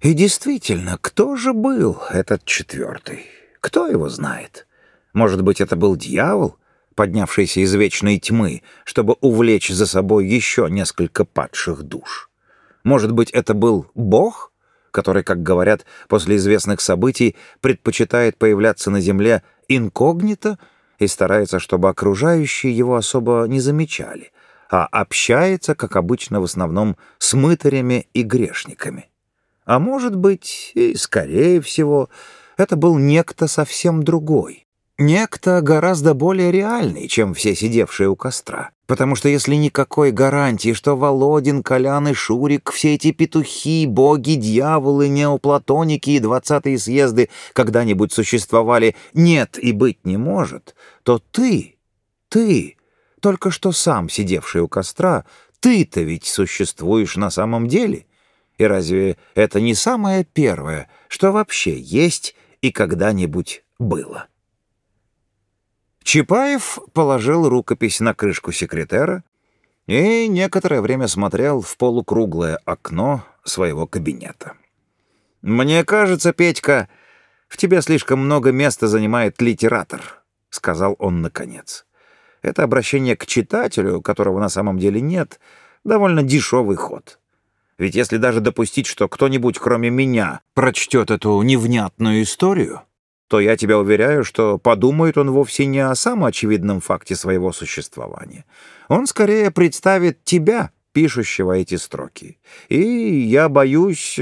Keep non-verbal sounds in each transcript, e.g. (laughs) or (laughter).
И действительно, кто же был этот четвертый? Кто его знает? Может быть, это был дьявол, поднявшийся из вечной тьмы, чтобы увлечь за собой еще несколько падших душ? Может быть, это был Бог, который, как говорят, после известных событий предпочитает появляться на земле инкогнито и старается, чтобы окружающие его особо не замечали, а общается, как обычно, в основном с мытарями и грешниками? А может быть, и скорее всего, это был некто совсем другой. Некто гораздо более реальный, чем все сидевшие у костра. Потому что если никакой гарантии, что Володин, Колян и Шурик, все эти петухи, боги, дьяволы, неоплатоники и двадцатые съезды когда-нибудь существовали, нет и быть не может, то ты, ты, только что сам сидевший у костра, ты-то ведь существуешь на самом деле. И разве это не самое первое, что вообще есть и когда-нибудь было? Чапаев положил рукопись на крышку секретера и некоторое время смотрел в полукруглое окно своего кабинета. «Мне кажется, Петька, в тебе слишком много места занимает литератор», — сказал он наконец. Это обращение к читателю, которого на самом деле нет, довольно дешевый ход. Ведь если даже допустить, что кто-нибудь, кроме меня, прочтет эту невнятную историю, то я тебя уверяю, что подумает он вовсе не о самом очевидном факте своего существования. Он скорее представит тебя, пишущего эти строки. И я боюсь...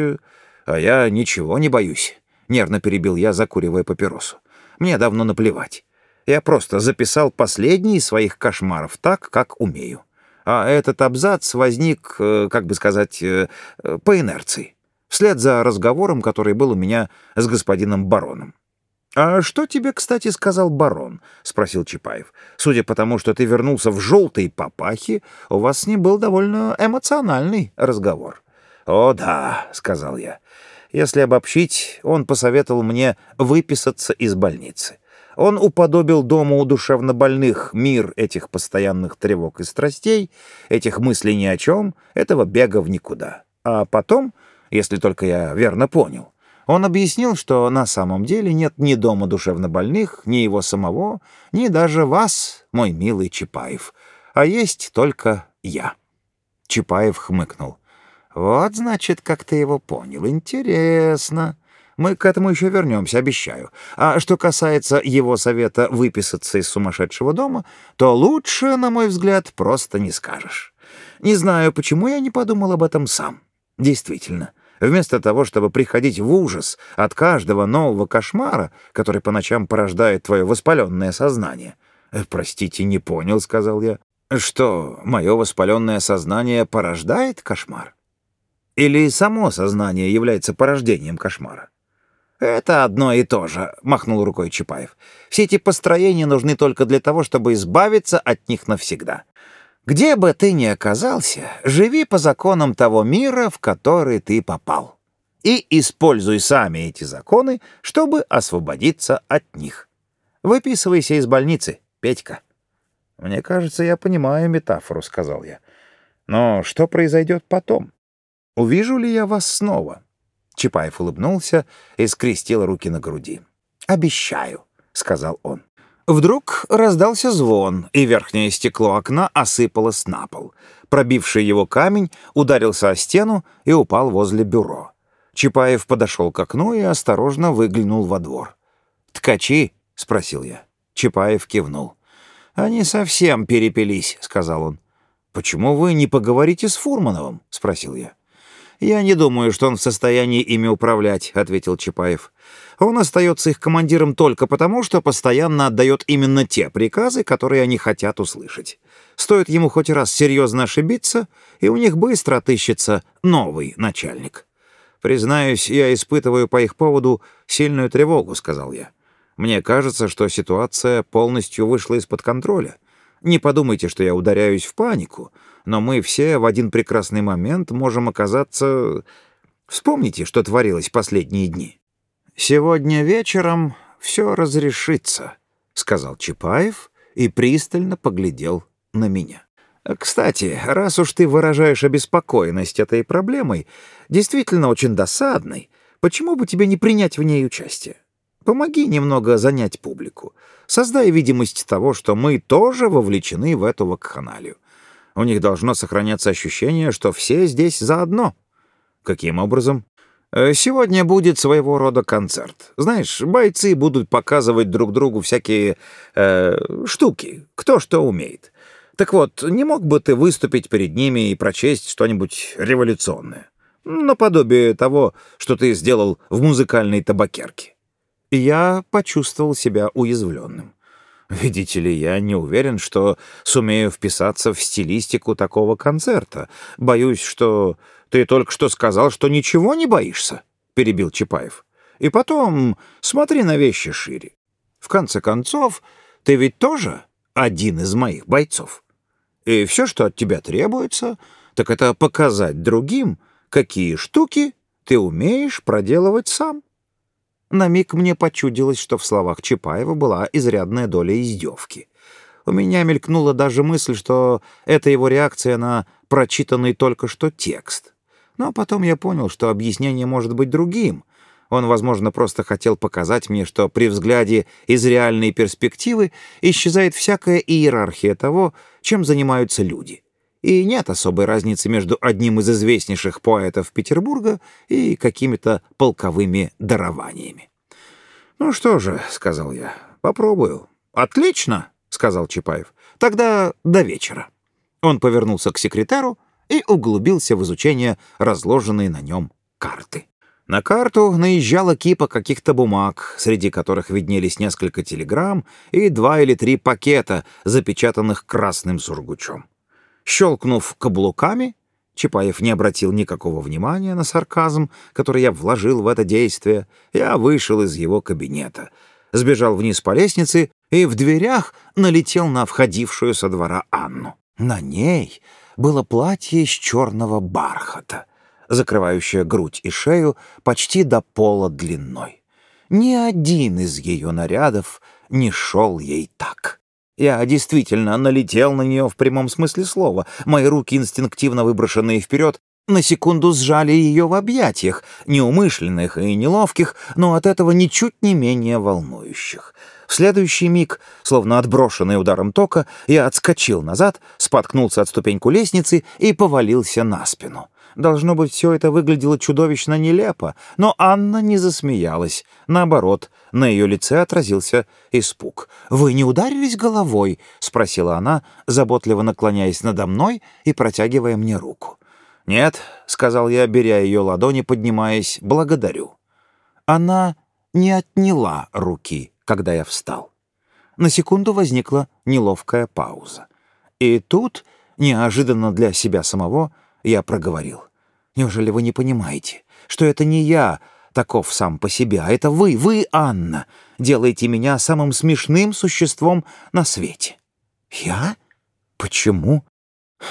А я ничего не боюсь, — нервно перебил я, закуривая папиросу. Мне давно наплевать. Я просто записал последний из своих кошмаров так, как умею а этот абзац возник, э, как бы сказать, э, по инерции, вслед за разговором, который был у меня с господином бароном. «А что тебе, кстати, сказал барон?» — спросил Чапаев. «Судя по тому, что ты вернулся в желтой папахе, у вас с ним был довольно эмоциональный разговор». «О да», — сказал я. «Если обобщить, он посоветовал мне выписаться из больницы. Он уподобил дому душевнобольных мир этих постоянных тревог и страстей, этих мыслей ни о чем, этого бега в никуда. А потом, если только я верно понял, он объяснил, что на самом деле нет ни дома душевнобольных, ни его самого, ни даже вас, мой милый Чапаев, а есть только я. Чапаев хмыкнул. «Вот, значит, как ты его понял. Интересно. Мы к этому еще вернемся, обещаю. А что касается его совета выписаться из сумасшедшего дома, то лучше, на мой взгляд, просто не скажешь. Не знаю, почему я не подумал об этом сам. Действительно, вместо того, чтобы приходить в ужас от каждого нового кошмара, который по ночам порождает твое воспаленное сознание. «Э, «Простите, не понял», — сказал я. «Что, мое воспаленное сознание порождает кошмар? Или само сознание является порождением кошмара?» «Это одно и то же», — махнул рукой Чапаев. «Все эти построения нужны только для того, чтобы избавиться от них навсегда. Где бы ты ни оказался, живи по законам того мира, в который ты попал. И используй сами эти законы, чтобы освободиться от них. Выписывайся из больницы, Петька». «Мне кажется, я понимаю метафору», — сказал я. «Но что произойдет потом? Увижу ли я вас снова?» Чапаев улыбнулся и скрестил руки на груди. «Обещаю», — сказал он. Вдруг раздался звон, и верхнее стекло окна осыпалось на пол. Пробивший его камень ударился о стену и упал возле бюро. Чапаев подошел к окну и осторожно выглянул во двор. «Ткачи?» — спросил я. Чапаев кивнул. «Они совсем перепились», — сказал он. «Почему вы не поговорите с Фурмановым?» — спросил я. «Я не думаю, что он в состоянии ими управлять», — ответил Чапаев. «Он остается их командиром только потому, что постоянно отдает именно те приказы, которые они хотят услышать. Стоит ему хоть раз серьезно ошибиться, и у них быстро отыщется новый начальник». «Признаюсь, я испытываю по их поводу сильную тревогу», — сказал я. «Мне кажется, что ситуация полностью вышла из-под контроля. Не подумайте, что я ударяюсь в панику, но мы все в один прекрасный момент можем оказаться... Вспомните, что творилось последние дни. «Сегодня вечером все разрешится», — сказал Чапаев и пристально поглядел на меня. Кстати, раз уж ты выражаешь обеспокоенность этой проблемой, действительно очень досадной, почему бы тебе не принять в ней участие? Помоги немного занять публику. Создай видимость того, что мы тоже вовлечены в эту вакханалию. У них должно сохраняться ощущение, что все здесь заодно. Каким образом? Э, сегодня будет своего рода концерт. Знаешь, бойцы будут показывать друг другу всякие э, штуки, кто что умеет. Так вот, не мог бы ты выступить перед ними и прочесть что-нибудь революционное? Наподобие того, что ты сделал в музыкальной табакерке. Я почувствовал себя уязвленным. Видите ли, я не уверен, что сумею вписаться в стилистику такого концерта. Боюсь, что ты только что сказал, что ничего не боишься, — перебил Чапаев. И потом смотри на вещи шире. В конце концов, ты ведь тоже один из моих бойцов. И все, что от тебя требуется, так это показать другим, какие штуки ты умеешь проделывать сам. На миг мне почудилось, что в словах Чапаева была изрядная доля издевки. У меня мелькнула даже мысль, что это его реакция на прочитанный только что текст. Но потом я понял, что объяснение может быть другим. Он, возможно, просто хотел показать мне, что при взгляде из реальной перспективы исчезает всякая иерархия того, чем занимаются люди. И нет особой разницы между одним из известнейших поэтов Петербурга и какими-то полковыми дарованиями. «Ну что же», — сказал я, — «попробую». «Отлично», — сказал Чапаев. «Тогда до вечера». Он повернулся к секретару и углубился в изучение разложенной на нем карты. На карту наезжала кипа каких-то бумаг, среди которых виднелись несколько телеграмм и два или три пакета, запечатанных красным сургучом. Щелкнув каблуками, Чапаев не обратил никакого внимания на сарказм, который я вложил в это действие. Я вышел из его кабинета, сбежал вниз по лестнице и в дверях налетел на входившую со двора Анну. На ней было платье из черного бархата — закрывающая грудь и шею почти до пола длиной. Ни один из ее нарядов не шел ей так. Я действительно налетел на нее в прямом смысле слова. Мои руки, инстинктивно выброшенные вперед, на секунду сжали ее в объятиях, неумышленных и неловких, но от этого ничуть не менее волнующих. В следующий миг, словно отброшенный ударом тока, я отскочил назад, споткнулся от ступеньку лестницы и повалился на спину. Должно быть, все это выглядело чудовищно нелепо, но Анна не засмеялась. Наоборот, на ее лице отразился испуг. «Вы не ударились головой?» — спросила она, заботливо наклоняясь надо мной и протягивая мне руку. «Нет», — сказал я, беря ее ладони, поднимаясь, — «благодарю». Она не отняла руки, когда я встал. На секунду возникла неловкая пауза. И тут, неожиданно для себя самого, я проговорил. Неужели вы не понимаете, что это не я таков сам по себе, а это вы, вы, Анна, делаете меня самым смешным существом на свете? Я? Почему?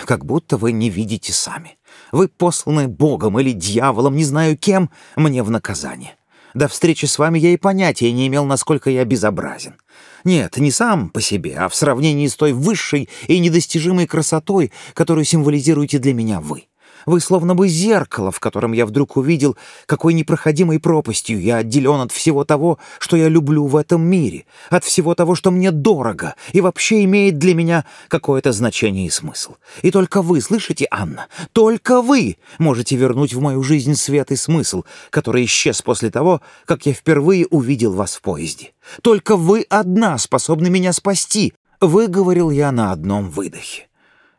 Как будто вы не видите сами. Вы посланы Богом или дьяволом, не знаю кем, мне в наказание. До встречи с вами я и понятия не имел, насколько я безобразен. Нет, не сам по себе, а в сравнении с той высшей и недостижимой красотой, которую символизируете для меня вы. Вы словно бы зеркало, в котором я вдруг увидел, какой непроходимой пропастью я отделен от всего того, что я люблю в этом мире, от всего того, что мне дорого и вообще имеет для меня какое-то значение и смысл. И только вы, слышите, Анна, только вы можете вернуть в мою жизнь свет и смысл, который исчез после того, как я впервые увидел вас в поезде. Только вы одна способны меня спасти, выговорил я на одном выдохе.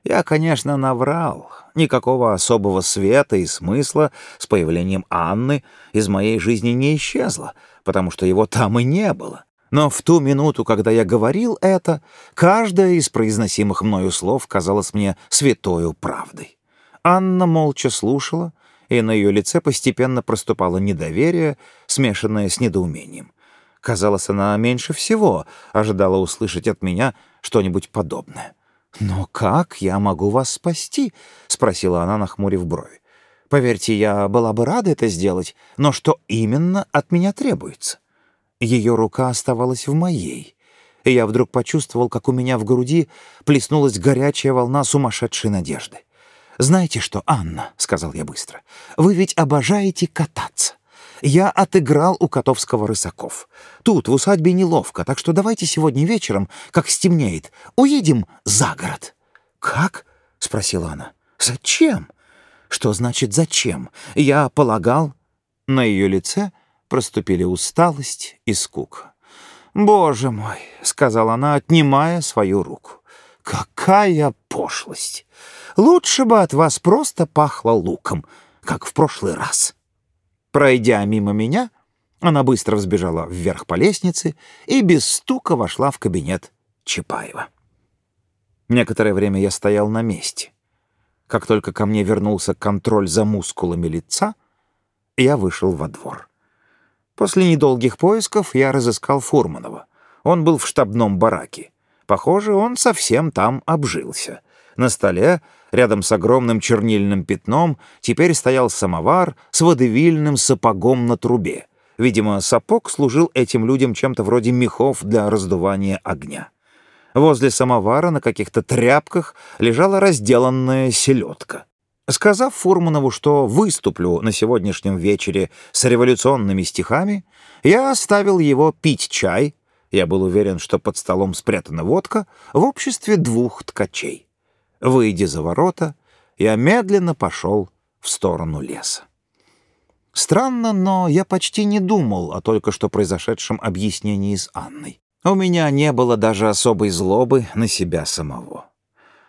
Я, конечно, наврал. Никакого особого света и смысла с появлением Анны из моей жизни не исчезло, потому что его там и не было. Но в ту минуту, когда я говорил это, каждое из произносимых мною слов казалось мне святою правдой. Анна молча слушала, и на ее лице постепенно проступало недоверие, смешанное с недоумением. Казалось, она меньше всего ожидала услышать от меня что-нибудь подобное. «Но как я могу вас спасти?» — спросила она, нахмурив брови. «Поверьте, я была бы рада это сделать, но что именно от меня требуется?» Ее рука оставалась в моей. и я вдруг почувствовал, как у меня в груди плеснулась горячая волна сумасшедшей надежды. «Знаете что, Анна?» — сказал я быстро. «Вы ведь обожаете кататься. Я отыграл у Котовского рысаков. Тут, в усадьбе, неловко, так что давайте сегодня вечером, как стемнеет, уедем за город». «Как?» — спросила она. «Зачем?» «Что значит «зачем»? Я полагал...» На ее лице проступили усталость и скука. «Боже мой!» — сказала она, отнимая свою руку. «Какая пошлость! Лучше бы от вас просто пахло луком, как в прошлый раз». Пройдя мимо меня, она быстро взбежала вверх по лестнице и без стука вошла в кабинет Чапаева. Некоторое время я стоял на месте. Как только ко мне вернулся контроль за мускулами лица, я вышел во двор. После недолгих поисков я разыскал Фурманова. Он был в штабном бараке. Похоже, он совсем там обжился. На столе, рядом с огромным чернильным пятном, теперь стоял самовар с водевильным сапогом на трубе. Видимо, сапог служил этим людям чем-то вроде мехов для раздувания огня. Возле самовара на каких-то тряпках лежала разделанная селедка. Сказав Фурманову, что выступлю на сегодняшнем вечере с революционными стихами, я оставил его пить чай, я был уверен, что под столом спрятана водка, в обществе двух ткачей. Выйдя за ворота, я медленно пошел в сторону леса. Странно, но я почти не думал о только что произошедшем объяснении с Анной. У меня не было даже особой злобы на себя самого.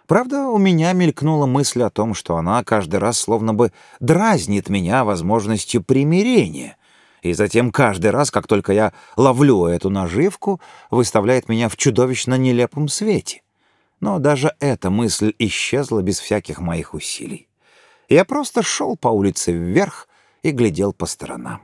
Правда, у меня мелькнула мысль о том, что она каждый раз словно бы дразнит меня возможностью примирения, и затем каждый раз, как только я ловлю эту наживку, выставляет меня в чудовищно нелепом свете. Но даже эта мысль исчезла без всяких моих усилий. Я просто шел по улице вверх и глядел по сторонам.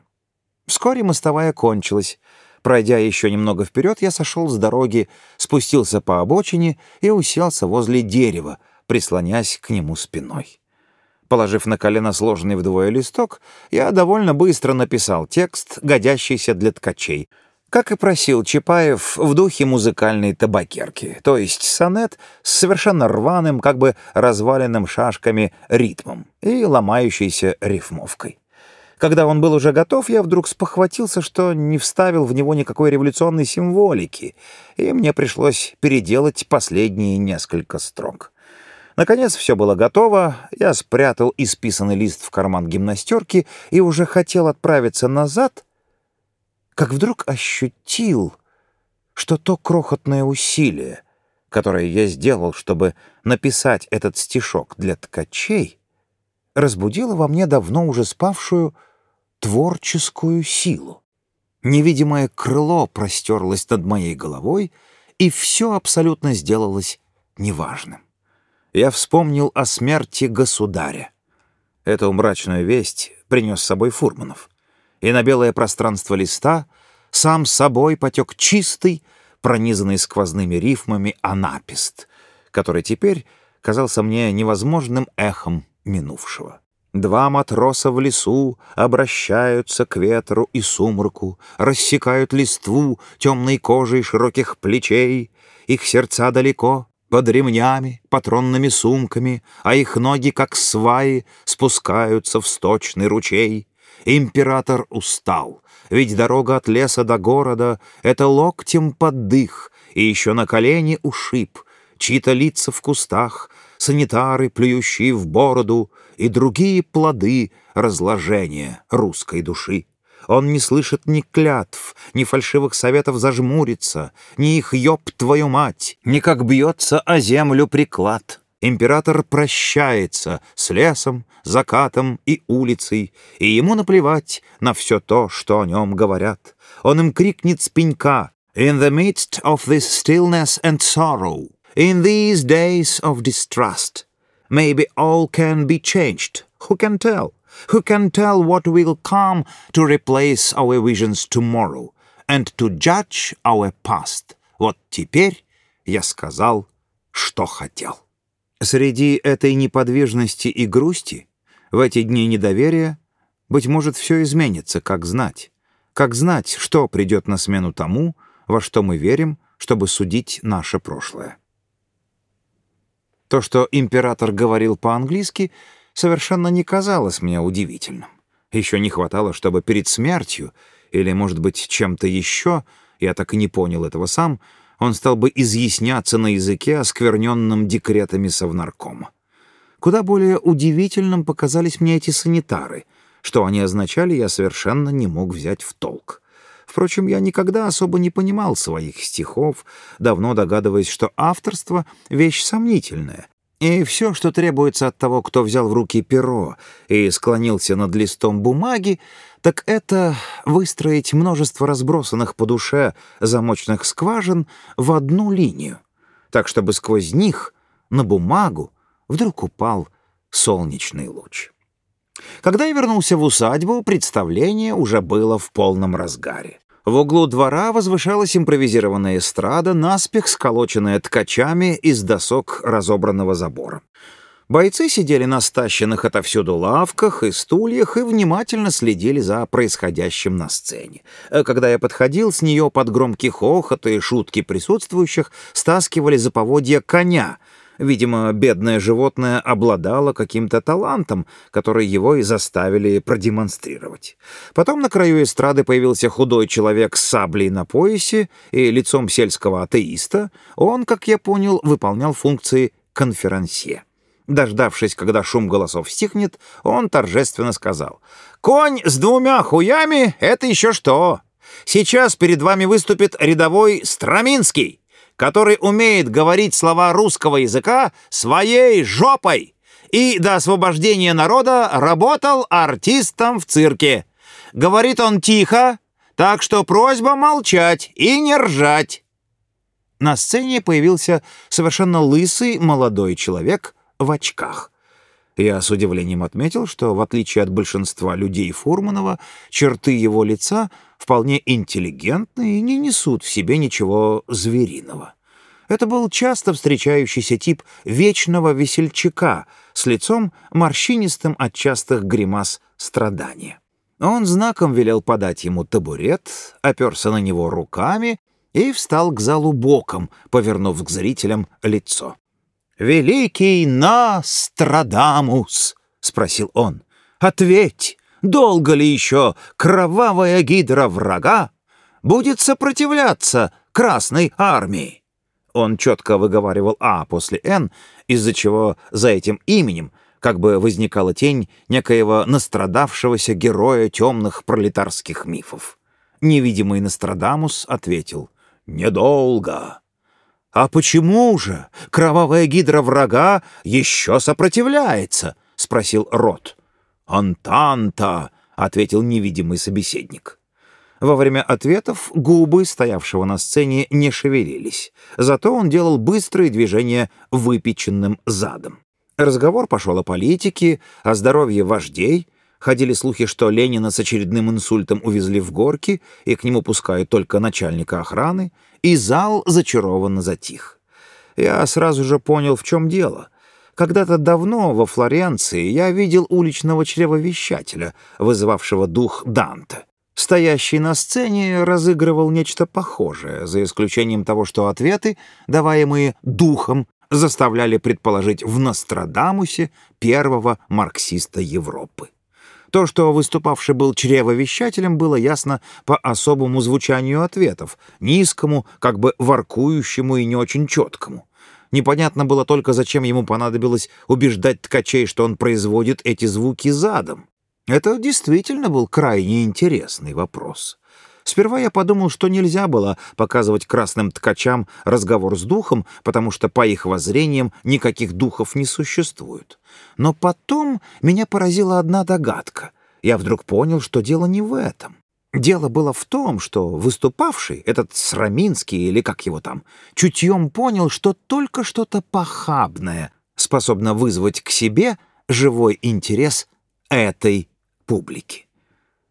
Вскоре мостовая кончилась, Пройдя еще немного вперед, я сошел с дороги, спустился по обочине и уселся возле дерева, прислонясь к нему спиной. Положив на колено сложенный вдвое листок, я довольно быстро написал текст, годящийся для ткачей, как и просил Чапаев в духе музыкальной табакерки, то есть сонет с совершенно рваным, как бы разваленным шашками ритмом и ломающейся рифмовкой. Когда он был уже готов, я вдруг спохватился, что не вставил в него никакой революционной символики, и мне пришлось переделать последние несколько строк. Наконец все было готово, я спрятал исписанный лист в карман гимнастерки и уже хотел отправиться назад, как вдруг ощутил, что то крохотное усилие, которое я сделал, чтобы написать этот стишок для ткачей, разбудило во мне давно уже спавшую творческую силу. Невидимое крыло простерлось над моей головой, и все абсолютно сделалось неважным. Я вспомнил о смерти государя. Эту мрачную весть принес с собой Фурманов. И на белое пространство листа сам собой потек чистый, пронизанный сквозными рифмами анапист, который теперь казался мне невозможным эхом минувшего. Два матроса в лесу обращаются к ветру и сумраку, рассекают листву темной кожей широких плечей. Их сердца далеко, под ремнями, патронными сумками, а их ноги, как сваи, спускаются в сточный ручей. Император устал, ведь дорога от леса до города — это локтем под дых, и еще на колени ушиб, чьи-то лица в кустах, санитары, плюющие в бороду, и другие плоды разложения русской души. Он не слышит ни клятв, ни фальшивых советов зажмуриться, ни их «ёб твою мать», ни как бьется о землю приклад. Император прощается с лесом, закатом и улицей, и ему наплевать на все то, что о нем говорят. Он им крикнет с пенька «In the midst of this stillness and sorrow, in these days of distrust, Maybe all can be changed. Who can tell? Who can tell what will come to replace our visions tomorrow and to judge our past? Вот теперь я сказал, что хотел. Среди этой неподвижности и грусти, в эти дни недоверия, быть может, все изменится, как знать. Как знать, что придет на смену тому, во что мы верим, чтобы судить наше прошлое. То, что император говорил по-английски, совершенно не казалось мне удивительным. Еще не хватало, чтобы перед смертью, или, может быть, чем-то еще, я так и не понял этого сам, он стал бы изъясняться на языке, оскверненном декретами Совнаркома. Куда более удивительным показались мне эти санитары. Что они означали, я совершенно не мог взять в толк. Впрочем, я никогда особо не понимал своих стихов, давно догадываясь, что авторство — вещь сомнительная, и все, что требуется от того, кто взял в руки перо и склонился над листом бумаги, так это выстроить множество разбросанных по душе замочных скважин в одну линию, так чтобы сквозь них на бумагу вдруг упал солнечный луч. Когда я вернулся в усадьбу, представление уже было в полном разгаре. В углу двора возвышалась импровизированная эстрада, наспех сколоченная ткачами из досок разобранного забора. Бойцы сидели на стащенных отовсюду лавках и стульях и внимательно следили за происходящим на сцене. Когда я подходил, с нее под громкий хохот и шутки присутствующих стаскивали за поводья коня — Видимо, бедное животное обладало каким-то талантом, который его и заставили продемонстрировать. Потом на краю эстрады появился худой человек с саблей на поясе и лицом сельского атеиста. Он, как я понял, выполнял функции конферансье. Дождавшись, когда шум голосов стихнет, он торжественно сказал, «Конь с двумя хуями — это еще что! Сейчас перед вами выступит рядовой Страминский!» который умеет говорить слова русского языка своей жопой и до освобождения народа работал артистом в цирке. Говорит он тихо, так что просьба молчать и не ржать. На сцене появился совершенно лысый молодой человек в очках. Я с удивлением отметил, что, в отличие от большинства людей Фурманова, черты его лица вполне интеллигентны и не несут в себе ничего звериного. Это был часто встречающийся тип вечного весельчака с лицом морщинистым от частых гримас страдания. Он знаком велел подать ему табурет, оперся на него руками и встал к залу боком, повернув к зрителям лицо. «Великий Настрадамус!» — спросил он. «Ответь, долго ли еще кровавая гидра врага будет сопротивляться Красной Армии?» Он четко выговаривал «А» после «Н», из-за чего за этим именем как бы возникала тень некоего настрадавшегося героя темных пролетарских мифов. Невидимый Нострадамус ответил «Недолго». «А почему же кровавая гидра врага еще сопротивляется?» — спросил Рот. «Антанта», — ответил невидимый собеседник. Во время ответов губы стоявшего на сцене не шевелились, зато он делал быстрые движения выпеченным задом. Разговор пошел о политике, о здоровье вождей. Ходили слухи, что Ленина с очередным инсультом увезли в горки, и к нему пускают только начальника охраны, и зал зачарованно затих. Я сразу же понял, в чем дело. Когда-то давно во Флоренции я видел уличного чревовещателя, вызывавшего дух Данте. Стоящий на сцене разыгрывал нечто похожее, за исключением того, что ответы, даваемые духом, заставляли предположить в Нострадамусе первого марксиста Европы. То, что выступавший был чревовещателем, было ясно по особому звучанию ответов, низкому, как бы воркующему и не очень четкому. Непонятно было только, зачем ему понадобилось убеждать ткачей, что он производит эти звуки задом. Это действительно был крайне интересный вопрос. Сперва я подумал, что нельзя было показывать красным ткачам разговор с духом, потому что, по их воззрениям, никаких духов не существует. Но потом меня поразила одна догадка. Я вдруг понял, что дело не в этом. Дело было в том, что выступавший, этот Сраминский или как его там, чутьем понял, что только что-то похабное способно вызвать к себе живой интерес этой публики.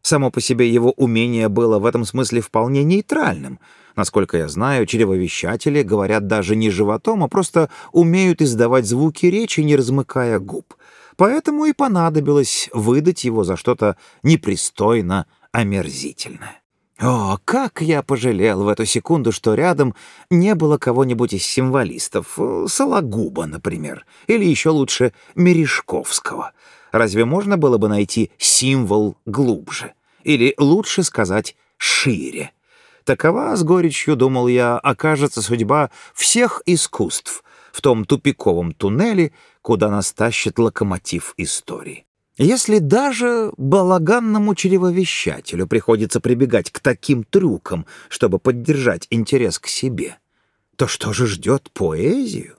Само по себе его умение было в этом смысле вполне нейтральным. Насколько я знаю, чревовещатели говорят даже не животом, а просто умеют издавать звуки речи, не размыкая губ. Поэтому и понадобилось выдать его за что-то непристойно омерзительное. О, как я пожалел в эту секунду, что рядом не было кого-нибудь из символистов, Сологуба, например, или еще лучше Мережковского. Разве можно было бы найти символ глубже? Или лучше сказать шире? Такова, с горечью, думал я, окажется судьба всех искусств в том тупиковом туннеле, куда нас тащит локомотив истории. Если даже балаганному чревовещателю приходится прибегать к таким трюкам, чтобы поддержать интерес к себе, то что же ждет поэзию?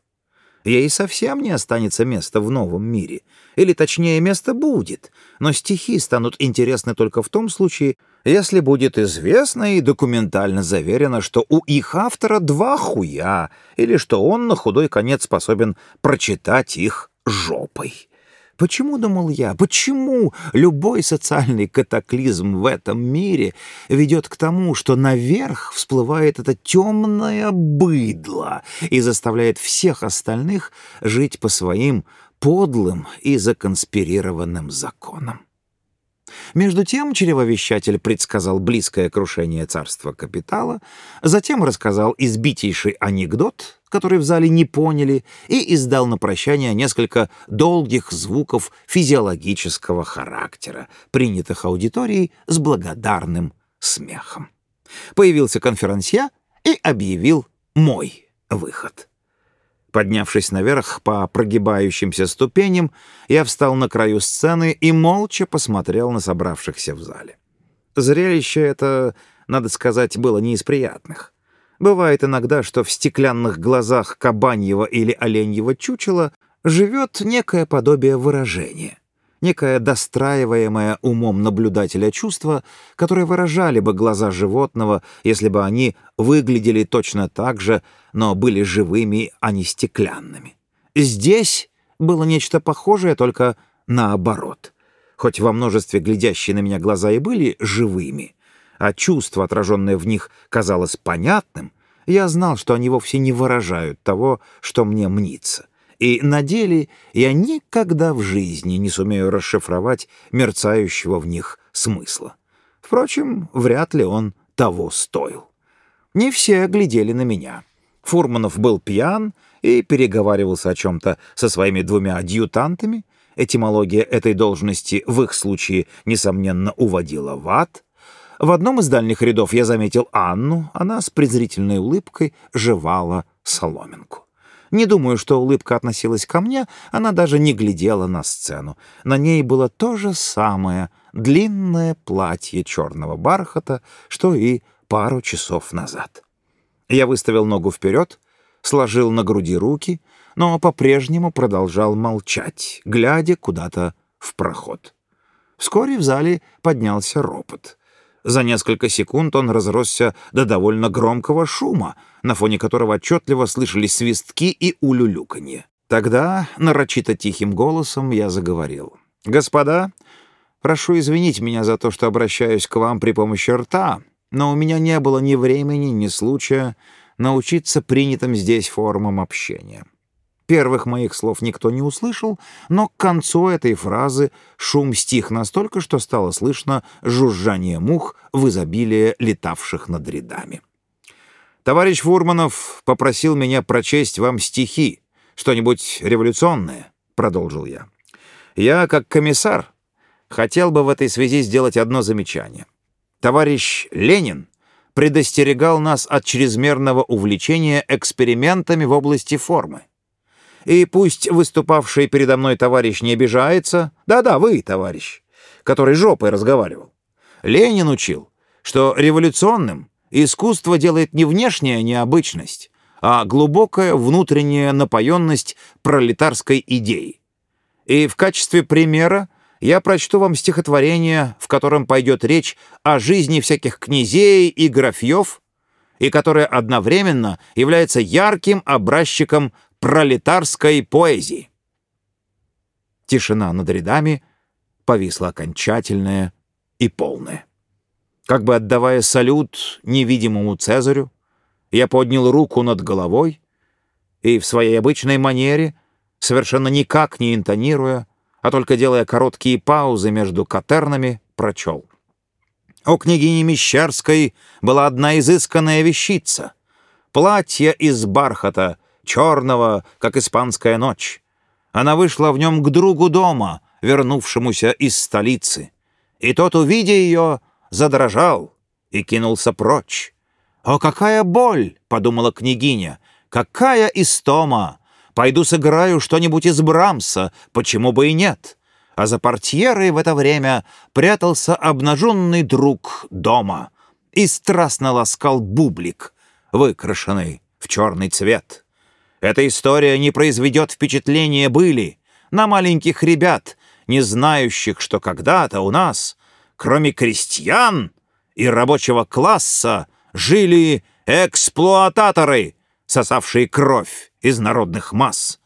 Ей совсем не останется места в новом мире. Или, точнее, место будет, но стихи станут интересны только в том случае, если будет известно и документально заверено, что у их автора два хуя, или что он на худой конец способен прочитать их жопой. Почему, думал я, почему любой социальный катаклизм в этом мире ведет к тому, что наверх всплывает это темное быдло и заставляет всех остальных жить по своим подлым и законспирированным законам? Между тем чревовещатель предсказал близкое крушение царства капитала, затем рассказал избитейший анекдот, который в зале не поняли, и издал на прощание несколько долгих звуков физиологического характера, принятых аудиторией с благодарным смехом. Появился конферансье и объявил мой выход. Поднявшись наверх по прогибающимся ступеням, я встал на краю сцены и молча посмотрел на собравшихся в зале. Зрелище это, надо сказать, было не из приятных. Бывает иногда, что в стеклянных глазах кабаньего или оленьего чучела живет некое подобие выражения некое достраиваемое умом наблюдателя чувство, которое выражали бы глаза животного, если бы они выглядели точно так же, но были живыми, а не стеклянными. Здесь было нечто похожее, только наоборот. Хоть во множестве глядящие на меня глаза и были живыми, а чувство, отраженное в них, казалось понятным, я знал, что они вовсе не выражают того, что мне мнится и на деле я никогда в жизни не сумею расшифровать мерцающего в них смысла. Впрочем, вряд ли он того стоил. Не все глядели на меня. Фурманов был пьян и переговаривался о чем-то со своими двумя адъютантами. Этимология этой должности в их случае, несомненно, уводила в ад. В одном из дальних рядов я заметил Анну, она с презрительной улыбкой жевала соломинку. Не думаю, что улыбка относилась ко мне, она даже не глядела на сцену. На ней было то же самое длинное платье черного бархата, что и пару часов назад. Я выставил ногу вперед, сложил на груди руки, но по-прежнему продолжал молчать, глядя куда-то в проход. Вскоре в зале поднялся ропот — за несколько секунд он разросся до довольно громкого шума, на фоне которого отчетливо слышались свистки и улюлюканье. Тогда, нарочито тихим голосом, я заговорил. «Господа, прошу извинить меня за то, что обращаюсь к вам при помощи рта, но у меня не было ни времени, ни случая научиться принятым здесь формам общения. Первых моих слов никто не услышал, но к концу этой фразы шум стих настолько, что стало слышно жужжание мух в изобилии летавших над рядами. «Товарищ Фурманов попросил меня прочесть вам стихи, что-нибудь революционное», — продолжил я. «Я, как комиссар, хотел бы в этой связи сделать одно замечание. Товарищ Ленин предостерегал нас от чрезмерного увлечения экспериментами в области формы. И пусть выступавший передо мной товарищ не обижается. Да-да, вы, товарищ, который жопой разговаривал. Ленин учил, что революционным искусство делает не внешняя необычность, а глубокая внутренняя напоенность пролетарской идеи. И в качестве примера я прочту вам стихотворение, в котором пойдет речь о жизни всяких князей и графьев, и которое одновременно является ярким образчиком пролетарской поэзии. Тишина над рядами повисла окончательная и полная. Как бы отдавая салют невидимому Цезарю, я поднял руку над головой и в своей обычной манере, совершенно никак не интонируя, а только делая короткие паузы между катернами, прочел. У княгини Мещерской была одна изысканная вещица — платье из бархата, черного, как испанская ночь. Она вышла в нем к другу дома, вернувшемуся из столицы. И тот, увидя ее, задрожал и кинулся прочь. «О, какая боль!» — подумала княгиня. «Какая истома! Пойду сыграю что-нибудь из Брамса, почему бы и нет?» а за портьерой в это время прятался обнаженный друг дома и страстно ласкал бублик, выкрашенный в черный цвет. Эта история не произведет впечатления были на маленьких ребят, не знающих, что когда-то у нас, кроме крестьян и рабочего класса, жили эксплуататоры, сосавшие кровь из народных масс.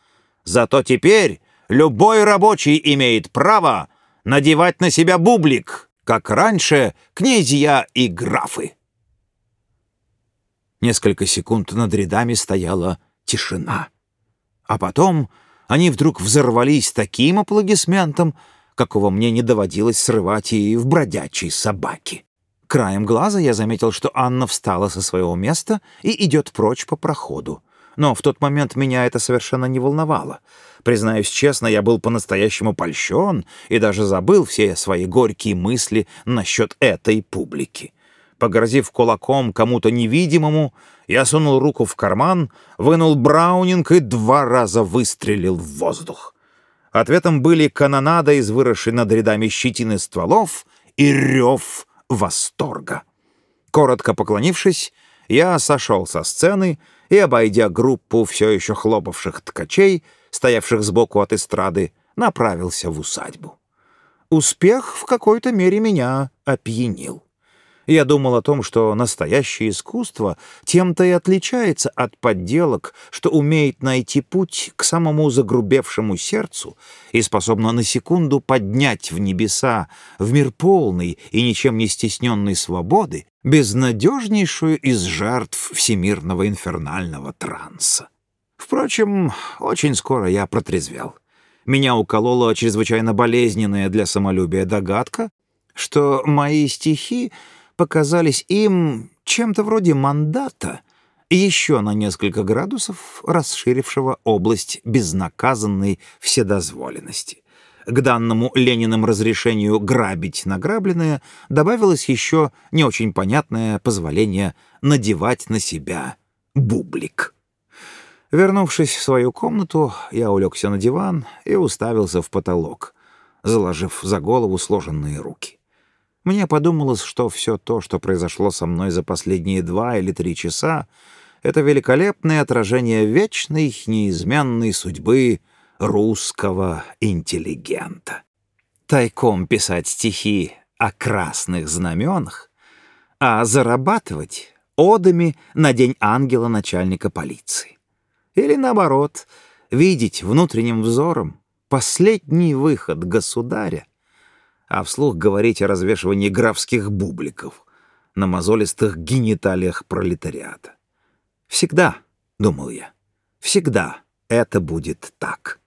Зато теперь любой рабочий имеет право надевать на себя бублик, как раньше князья и графы. Несколько секунд над рядами стояла тишина. А потом они вдруг взорвались таким аплодисментом, какого мне не доводилось срывать и в бродячей собаке. Краем глаза я заметил, что Анна встала со своего места и идет прочь по проходу. Но в тот момент меня это совершенно не волновало. Признаюсь честно, я был по-настоящему польщен и даже забыл все свои горькие мысли насчет этой публики. Погрозив кулаком кому-то невидимому, я сунул руку в карман, вынул браунинг и два раза выстрелил в воздух. Ответом были канонада из выросшей над рядами щетины стволов и рев восторга. Коротко поклонившись, я сошел со сцены и, обойдя группу все еще хлопавших ткачей, стоявших сбоку от эстрады, направился в усадьбу. Успех в какой-то мере меня опьянил. Я думал о том, что настоящее искусство тем-то и отличается от подделок, что умеет найти путь к самому загрубевшему сердцу и способно на секунду поднять в небеса, в мир полный и ничем не стесненной свободы, безнадежнейшую из жертв всемирного инфернального транса. Впрочем, очень скоро я протрезвел. Меня уколола чрезвычайно болезненная для самолюбия догадка, что мои стихи показались им чем-то вроде мандата, еще на несколько градусов расширившего область безнаказанной вседозволенности. К данному Лениным разрешению грабить награбленное добавилось еще не очень понятное позволение надевать на себя бублик. Вернувшись в свою комнату, я улегся на диван и уставился в потолок, заложив за голову сложенные руки. Мне подумалось, что все то, что произошло со мной за последние два или три часа, это великолепное отражение вечной, неизменной судьбы русского интеллигента. Тайком писать стихи о красных знаменах, а зарабатывать одами на День ангела начальника полиции. Или наоборот, видеть внутренним взором последний выход государя а вслух говорить о развешивании графских бубликов на мозолистых гениталиях пролетариата. Всегда, — думал я, — всегда это будет так.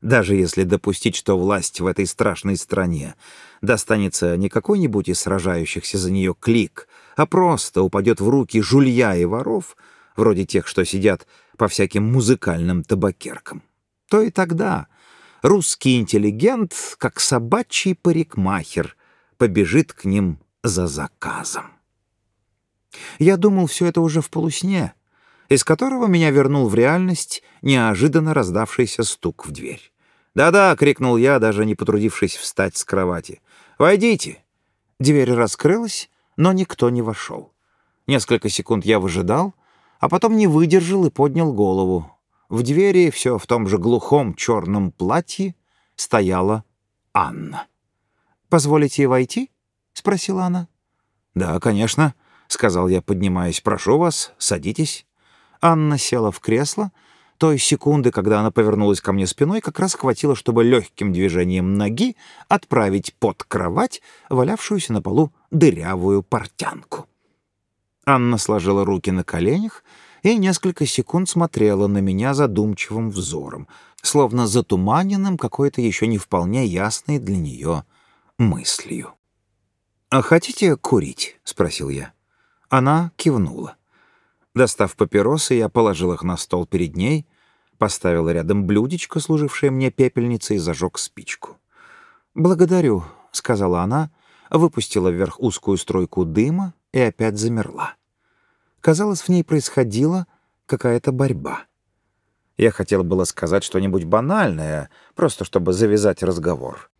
Даже если допустить, что власть в этой страшной стране достанется не какой-нибудь из сражающихся за нее клик, а просто упадет в руки жулья и воров, вроде тех, что сидят по всяким музыкальным табакеркам, то и тогда русский интеллигент, как собачий парикмахер, побежит к ним за заказом. Я думал все это уже в полусне, из которого меня вернул в реальность неожиданно раздавшийся стук в дверь. «Да-да!» — крикнул я, даже не потрудившись встать с кровати. «Войдите!» Дверь раскрылась, но никто не вошел. Несколько секунд я выжидал, а потом не выдержал и поднял голову. В двери, все в том же глухом черном платье, стояла Анна. «Позволите войти?» — спросила она. «Да, конечно», — сказал я, поднимаясь. «Прошу вас, садитесь». Анна села в кресло. Той секунды, когда она повернулась ко мне спиной, как раз хватило, чтобы легким движением ноги отправить под кровать валявшуюся на полу дырявую портянку. Анна сложила руки на коленях и несколько секунд смотрела на меня задумчивым взором, словно затуманенным какой-то еще не вполне ясной для нее мыслью. «А хотите курить?» — спросил я. Она кивнула. Достав папиросы, я положил их на стол перед ней, поставил рядом блюдечко, служившее мне пепельницей, и зажег спичку. «Благодарю», — сказала она, выпустила вверх узкую стройку дыма и опять замерла. Казалось, в ней происходила какая-то борьба. Я хотел было сказать что-нибудь банальное, просто чтобы завязать разговор.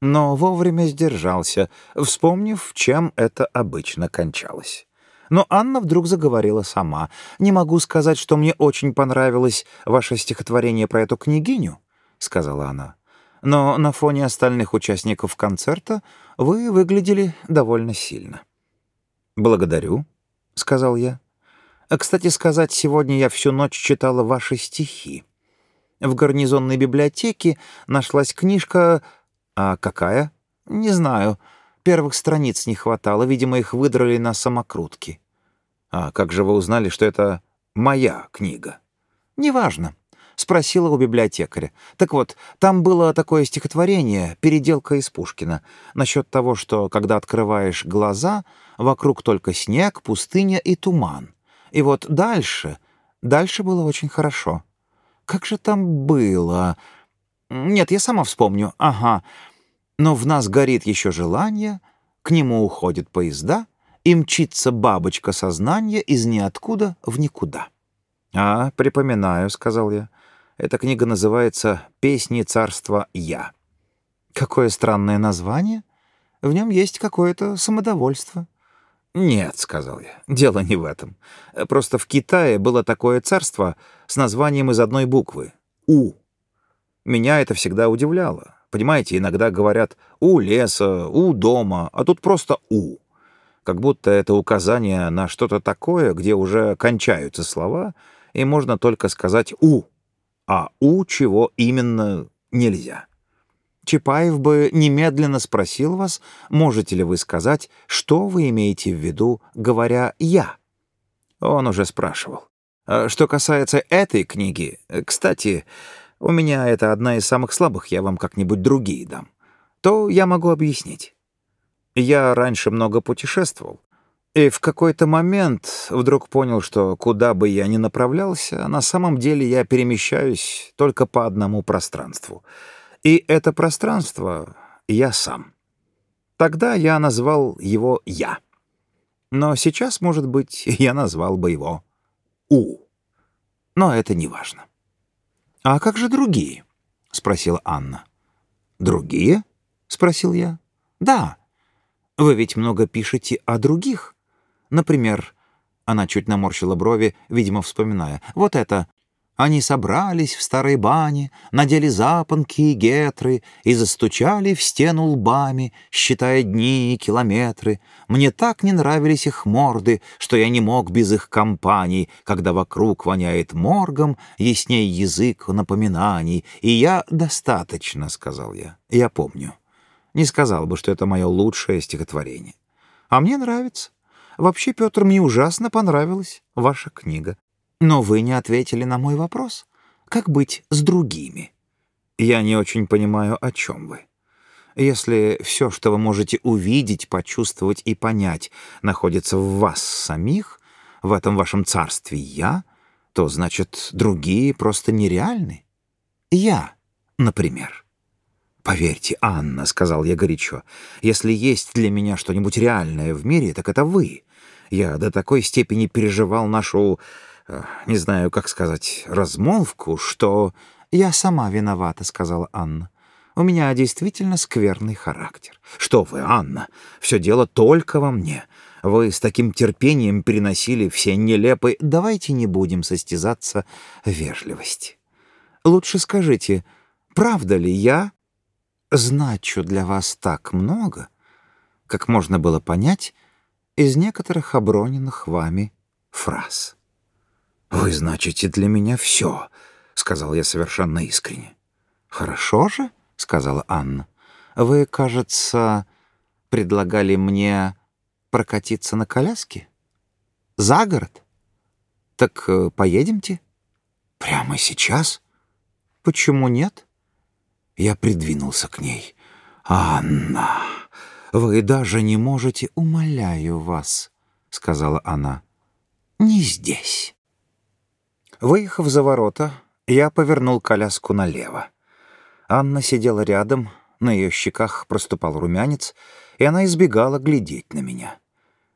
Но вовремя сдержался, вспомнив, чем это обычно кончалось. Но Анна вдруг заговорила сама. «Не могу сказать, что мне очень понравилось ваше стихотворение про эту княгиню», — сказала она. «Но на фоне остальных участников концерта вы выглядели довольно сильно». «Благодарю», — сказал я. А, кстати сказать, сегодня я всю ночь читала ваши стихи. В гарнизонной библиотеке нашлась книжка... А какая? Не знаю. Первых страниц не хватало, видимо, их выдрали на самокрутки. А как же вы узнали, что это моя книга? Неважно. Спросила у библиотекаря. Так вот, там было такое стихотворение, переделка из Пушкина, насчет того, что, когда открываешь глаза, вокруг только снег, пустыня и туман. И вот дальше, дальше было очень хорошо. Как же там было? Нет, я сама вспомню. Ага. Но в нас горит еще желание, к нему уходят поезда, и мчится бабочка сознания из ниоткуда в никуда. «А, припоминаю», — сказал я. «Эта книга называется «Песни царства Я». Какое странное название. В нем есть какое-то самодовольство. «Нет», — сказал я, — «дело не в этом. Просто в Китае было такое царство с названием из одной буквы — У. Меня это всегда удивляло. Понимаете, иногда говорят «у леса», «у дома», а тут просто «у». Как будто это указание на что-то такое, где уже кончаются слова, и можно только сказать «у», а «у» чего именно нельзя. Чапаев бы немедленно спросил вас, можете ли вы сказать, что вы имеете в виду, говоря «я». Он уже спрашивал. А что касается этой книги, кстати, у меня это одна из самых слабых, я вам как-нибудь другие дам, то я могу объяснить. Я раньше много путешествовал, и в какой-то момент вдруг понял, что куда бы я ни направлялся, на самом деле я перемещаюсь только по одному пространству — и это пространство я сам. Тогда я назвал его «я». Но сейчас, может быть, (laughs) я назвал бы его «у». Но это не важно. «А как же другие?» — спросила Анна. «Другие?» — спросил я. «Да. Вы ведь много пишете о других. Например, она чуть наморщила брови, видимо, вспоминая. Вот это они собрались в старой бане, надели запонки и гетры и застучали в стену лбами, считая дни и километры. Мне так не нравились их морды, что я не мог без их компаний, когда вокруг воняет моргом, ясней язык напоминаний. И я достаточно, — сказал я, — я помню. Не сказал бы, что это мое лучшее стихотворение. А мне нравится. Вообще, Петр, мне ужасно понравилась ваша книга. Но вы не ответили на мой вопрос. Как быть с другими? Я не очень понимаю, о чем вы. Если все, что вы можете увидеть, почувствовать и понять, находится в вас самих, в этом вашем царстве «я», то, значит, другие просто нереальны. Я, например. «Поверьте, Анна», — сказал я горячо, — «если есть для меня что-нибудь реальное в мире, так это вы. Я до такой степени переживал нашу не знаю, как сказать, размолвку, что «я сама виновата», — сказала Анна. «У меня действительно скверный характер». «Что вы, Анна, все дело только во мне. Вы с таким терпением переносили все нелепые...» «Давайте не будем состязаться в вежливости. Лучше скажите, правда ли я значу для вас так много, как можно было понять из некоторых оброненных вами фраз?» «Вы значите для меня все», — сказал я совершенно искренне. «Хорошо же», — сказала Анна. «Вы, кажется, предлагали мне прокатиться на коляске? За город? Так э, поедемте?» «Прямо сейчас?» «Почему нет?» Я придвинулся к ней. «Анна, «Вы даже не можете, умоляю вас», — сказала она. «Не здесь». Выехав за ворота, я повернул коляску налево. Анна сидела рядом, на ее щеках проступал румянец, и она избегала глядеть на меня.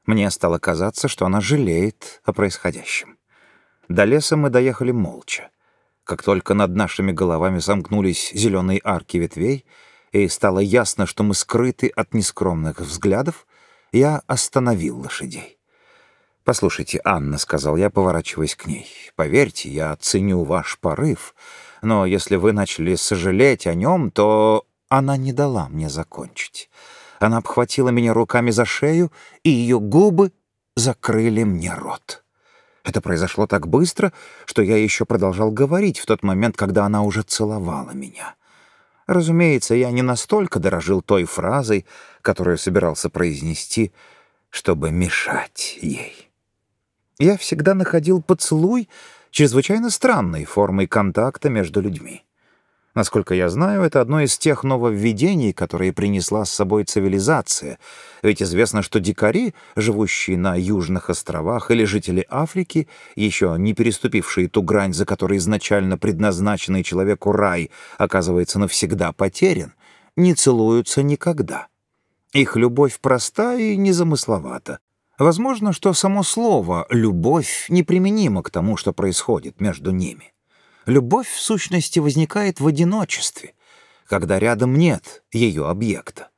Мне стало казаться, что она жалеет о происходящем. До леса мы доехали молча. Как только над нашими головами сомкнулись зеленые арки ветвей, и стало ясно, что мы скрыты от нескромных взглядов, я остановил лошадей. «Послушайте, Анна», — сказал я, поворачиваясь к ней, — «поверьте, я ценю ваш порыв, но если вы начали сожалеть о нем, то...» Она не дала мне закончить. Она обхватила меня руками за шею, и ее губы закрыли мне рот. Это произошло так быстро, что я еще продолжал говорить в тот момент, когда она уже целовала меня. Разумеется, я не настолько дорожил той фразой, которую собирался произнести, чтобы мешать ей. Я всегда находил поцелуй чрезвычайно странной формой контакта между людьми. Насколько я знаю, это одно из тех нововведений, которые принесла с собой цивилизация. Ведь известно, что дикари, живущие на Южных островах, или жители Африки, еще не переступившие ту грань, за которой изначально предназначенный человеку рай оказывается навсегда потерян, не целуются никогда. Их любовь проста и незамысловата. Возможно, что само слово «любовь» неприменимо к тому, что происходит между ними. Любовь, в сущности, возникает в одиночестве, когда рядом нет ее объекта.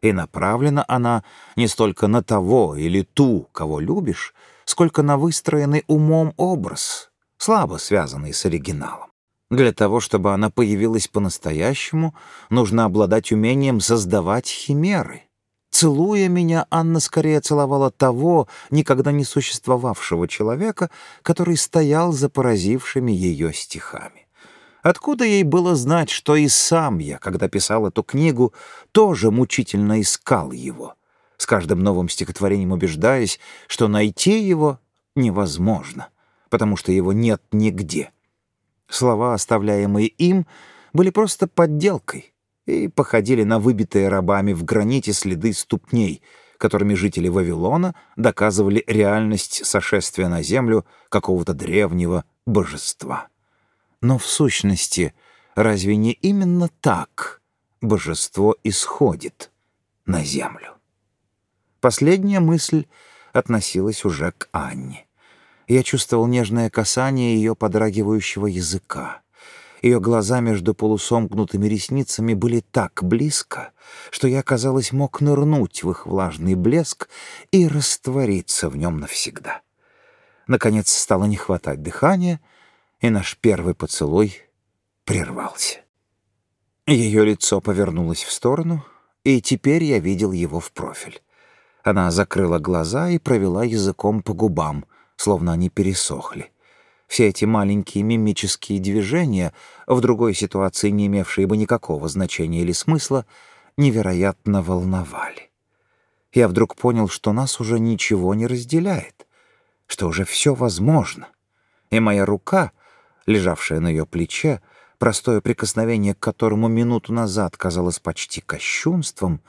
И направлена она не столько на того или ту, кого любишь, сколько на выстроенный умом образ, слабо связанный с оригиналом. Для того, чтобы она появилась по-настоящему, нужно обладать умением создавать химеры — Целуя меня, Анна скорее целовала того, никогда не существовавшего человека, который стоял за поразившими ее стихами. Откуда ей было знать, что и сам я, когда писал эту книгу, тоже мучительно искал его, с каждым новым стихотворением убеждаясь, что найти его невозможно, потому что его нет нигде. Слова, оставляемые им, были просто подделкой, и походили на выбитые рабами в граните следы ступней, которыми жители Вавилона доказывали реальность сошествия на землю какого-то древнего божества. Но в сущности, разве не именно так божество исходит на землю? Последняя мысль относилась уже к Анне. Я чувствовал нежное касание ее подрагивающего языка. Ее глаза между полусомкнутыми ресницами были так близко, что я, казалось, мог нырнуть в их влажный блеск и раствориться в нем навсегда. Наконец стало не хватать дыхания, и наш первый поцелуй прервался. Ее лицо повернулось в сторону, и теперь я видел его в профиль. Она закрыла глаза и провела языком по губам, словно они пересохли. Все эти маленькие мимические движения, в другой ситуации не имевшие бы никакого значения или смысла, невероятно волновали. Я вдруг понял, что нас уже ничего не разделяет, что уже все возможно. И моя рука, лежавшая на ее плече, простое прикосновение к которому минуту назад казалось почти кощунством,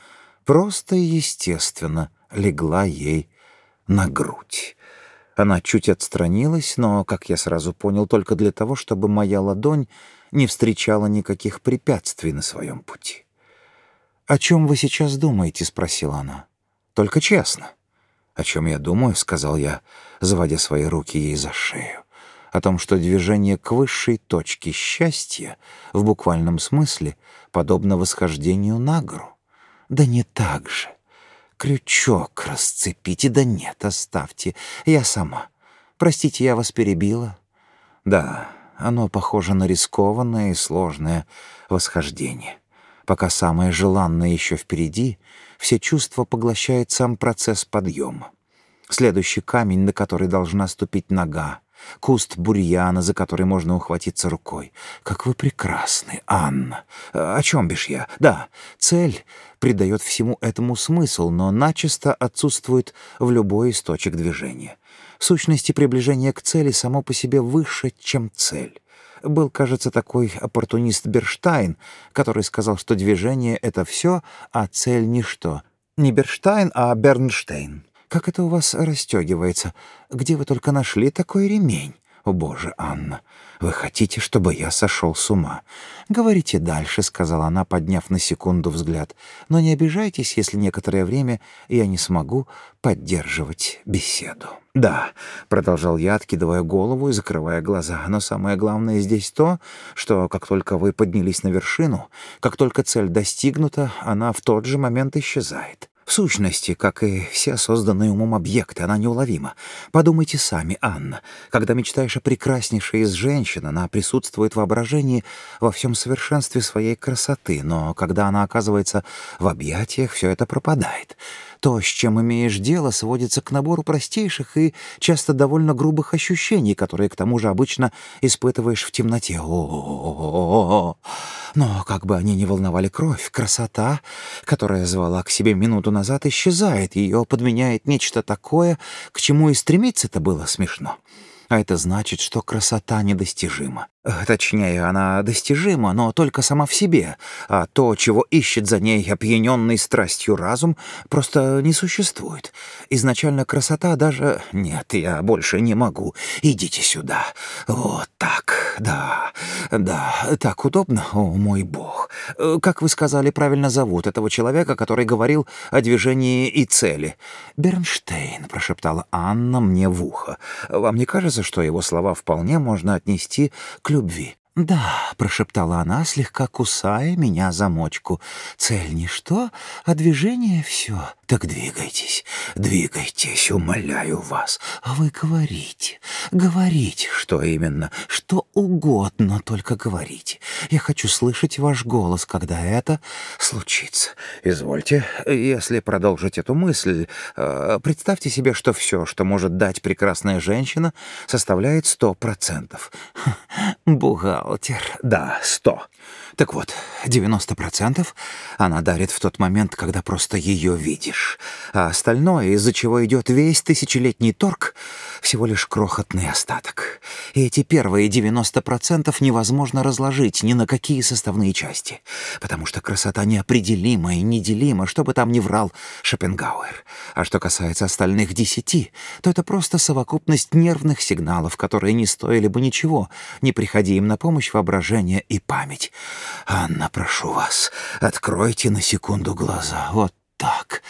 просто и естественно легла ей на грудь. Она чуть отстранилась, но, как я сразу понял, только для того, чтобы моя ладонь не встречала никаких препятствий на своем пути. «О чем вы сейчас думаете?» — спросила она. «Только честно». «О чем я думаю?» — сказал я, заводя свои руки ей за шею. «О том, что движение к высшей точке счастья, в буквальном смысле, подобно восхождению на гору. Да не так же крючок расцепите, да нет, оставьте, я сама. Простите, я вас перебила. Да, оно похоже на рискованное и сложное восхождение. Пока самое желанное еще впереди, все чувства поглощает сам процесс подъема. Следующий камень, на который должна ступить нога, куст бурьяна, за который можно ухватиться рукой. Как вы прекрасны, Анна. О чем бишь я? Да, цель придает всему этому смысл, но начисто отсутствует в любой из точек движения. В сущности, приближение к цели само по себе выше, чем цель. Был, кажется, такой оппортунист Берштайн, который сказал, что движение — это все, а цель — ничто. Не Берштайн, а Бернштейн. Как это у вас расстегивается? Где вы только нашли такой ремень? «О, Боже, Анна, вы хотите, чтобы я сошел с ума?» «Говорите дальше», — сказала она, подняв на секунду взгляд. «Но не обижайтесь, если некоторое время я не смогу поддерживать беседу». «Да», — продолжал я, откидывая голову и закрывая глаза, «но самое главное здесь то, что как только вы поднялись на вершину, как только цель достигнута, она в тот же момент исчезает. В сущности, как и все созданные умом объекты, она неуловима. Подумайте сами, Анна. Когда мечтаешь о прекраснейшей из женщин, она присутствует в воображении во всем совершенстве своей красоты, но когда она оказывается в объятиях, все это пропадает. То, с чем имеешь дело, сводится к набору простейших и часто довольно грубых ощущений, которые, к тому же, обычно испытываешь в темноте. О-о-о-о-о! Но как бы они ни волновали кровь, красота, которая звала к себе минуту назад, исчезает, ее подменяет нечто такое, к чему и стремиться-то было смешно. А это значит, что красота недостижима. Точнее, она достижима, но только сама в себе, а то, чего ищет за ней опьяненный страстью разум, просто не существует. Изначально красота даже... Нет, я больше не могу. Идите сюда. Вот так, да, да, так удобно, о мой бог. Как вы сказали, правильно зовут этого человека, который говорил о движении и цели. «Бернштейн», — прошептала Анна мне в ухо. «Вам не кажется, что его слова вполне можно отнести к любви. «Да», — прошептала она, слегка кусая меня за мочку. «Цель не что, а движение — все. Так двигайтесь, двигайтесь, умоляю вас. А вы говорите, говорите, что именно, что угодно, только говорите. Я хочу слышать ваш голос, когда это случится. Извольте, если продолжить эту мысль, э, представьте себе, что все, что может дать прекрасная женщина, составляет сто процентов. (laughs) Бухгалтер, да, сто. Так вот, 90% она дарит в тот момент, когда просто ее видишь. А остальное, из-за чего идет весь тысячелетний торг, всего лишь крохотный остаток. И эти первые 90% невозможно разложить ни на какие составные части, потому что красота неопределима и неделима, что бы там ни врал Шопенгауэр. А что касается остальных десяти, то это просто совокупность нервных сигналов, которые не стоили бы ничего, не приходи им на помощь воображение и память. «Анна, прошу вас, откройте на секунду глаза. Вот так.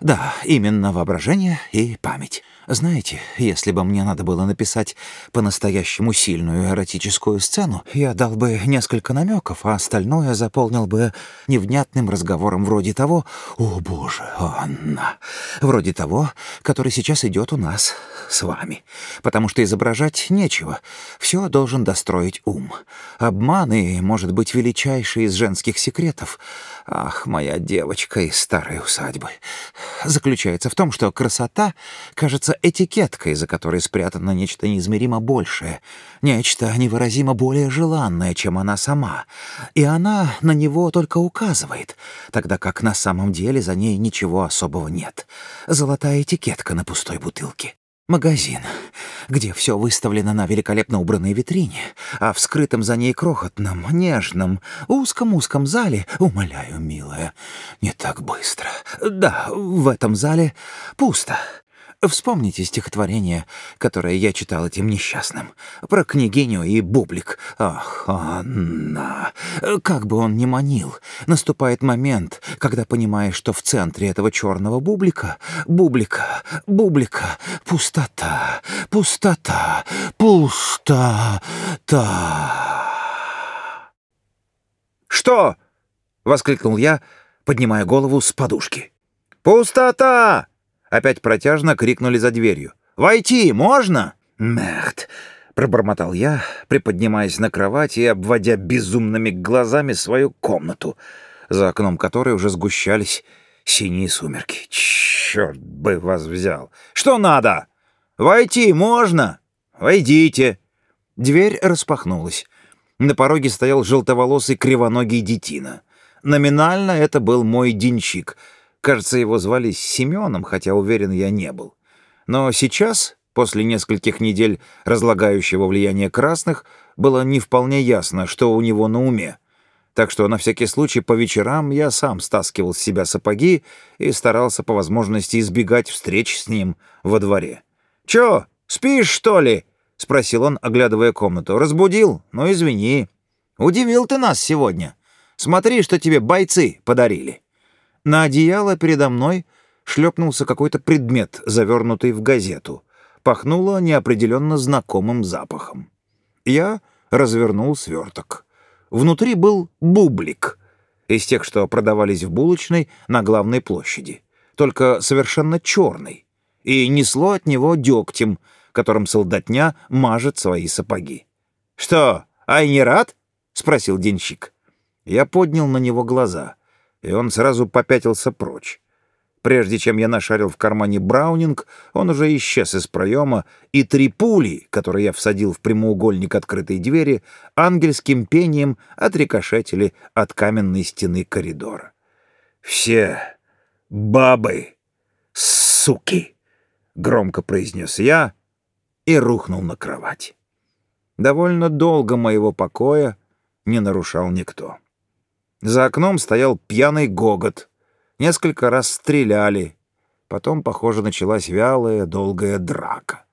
Да, именно воображение и память. Знаете, если бы мне надо было написать по-настоящему сильную эротическую сцену, я дал бы несколько намеков, а остальное заполнил бы невнятным разговором вроде того «О, Боже, Анна!» Вроде того, который сейчас идет у нас с вами. Потому что изображать нечего. Все должен достроить ум. Обман и, может быть, величайший из женских секретов — Ах, моя девочка из старой усадьбы. Заключается в том, что красота кажется этикеткой, за которой спрятано нечто неизмеримо большее, нечто невыразимо более желанное, чем она сама. И она на него только указывает, тогда как на самом деле за ней ничего особого нет. Золотая этикетка на пустой бутылке. Магазин, где все выставлено на великолепно убранной витрине, а в скрытом за ней крохотном, нежном, узком-узком зале, умоляю, милая, не так быстро. Да, в этом зале пусто. Вспомните стихотворение, которое я читал этим несчастным, про княгиню и бублик. Ах, Анна, как бы он ни манил, наступает момент, когда понимаешь, что в центре этого черного бублика, бублика, бублика, пустота, пустота, пустота. «Что?» — воскликнул я, поднимая голову с подушки. «Пустота!» Опять протяжно крикнули за дверью. «Войти можно?» «Мерт!» — пробормотал я, приподнимаясь на кровати и обводя безумными глазами свою комнату, за окном которой уже сгущались синие сумерки. «Черт бы вас взял! Что надо? Войти можно? Войдите!» Дверь распахнулась. На пороге стоял желтоволосый кривоногий детина. Номинально это был мой денщик — Кажется, его звали Семеном, хотя уверен я не был. Но сейчас, после нескольких недель разлагающего влияния красных, было не вполне ясно, что у него на уме. Так что на всякий случай по вечерам я сам стаскивал с себя сапоги и старался по возможности избегать встреч с ним во дворе. «Чё, спишь, что ли?» — спросил он, оглядывая комнату. «Разбудил? Ну, извини. Удивил ты нас сегодня. Смотри, что тебе бойцы подарили». На одеяло передо мной шлепнулся какой-то предмет, завернутый в газету. Пахнуло неопределенно знакомым запахом. Я развернул сверток. Внутри был бублик из тех, что продавались в булочной на главной площади, только совершенно черный, и несло от него дегтем, которым солдатня мажет свои сапоги. «Что, ай не рад?» — спросил денщик. Я поднял на него глаза, и он сразу попятился прочь. Прежде чем я нашарил в кармане Браунинг, он уже исчез из проема, и три пули, которые я всадил в прямоугольник открытой двери, ангельским пением отрикошетили от каменной стены коридора. «Все бабы, суки!» — громко произнес я и рухнул на кровать. Довольно долго моего покоя не нарушал никто. За окном стоял пьяный гогот — Несколько раз стреляли. Потом, похоже, началась вялая, долгая драка.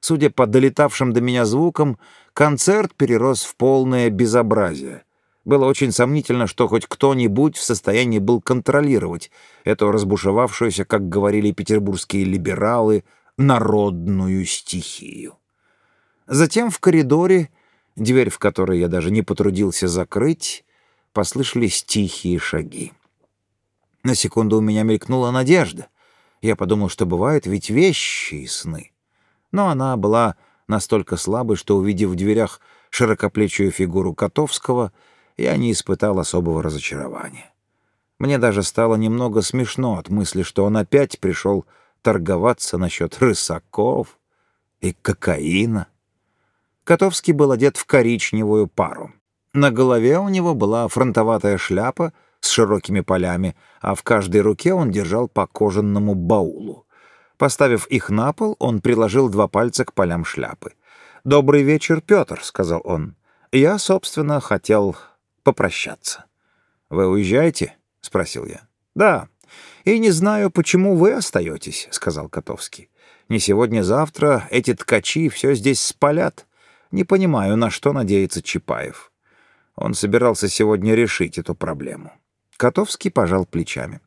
Судя по долетавшим до меня звукам, концерт перерос в полное безобразие. Было очень сомнительно, что хоть кто-нибудь в состоянии был контролировать эту разбушевавшуюся, как говорили петербургские либералы, народную стихию. Затем в коридоре, дверь в которой я даже не потрудился закрыть, послышались тихие шаги. На секунду у меня мелькнула надежда. Я подумал, что бывают ведь вещи и сны. Но она была настолько слабой, что, увидев в дверях широкоплечую фигуру Котовского, я не испытал особого разочарования. Мне даже стало немного смешно от мысли, что он опять пришел торговаться насчет рысаков и кокаина. Котовский был одет в коричневую пару. На голове у него была фронтоватая шляпа с широкими полями, а в каждой руке он держал по кожаному баулу. Поставив их на пол, он приложил два пальца к полям шляпы. «Добрый вечер, Петр», — сказал он. «Я, собственно, хотел попрощаться». «Вы уезжаете?» — спросил я. «Да. И не знаю, почему вы остаетесь», — сказал Котовский. «Не сегодня-завтра эти ткачи все здесь спалят. Не понимаю, на что надеется Чапаев». Он собирался сегодня решить эту проблему. Котовский пожал плечами.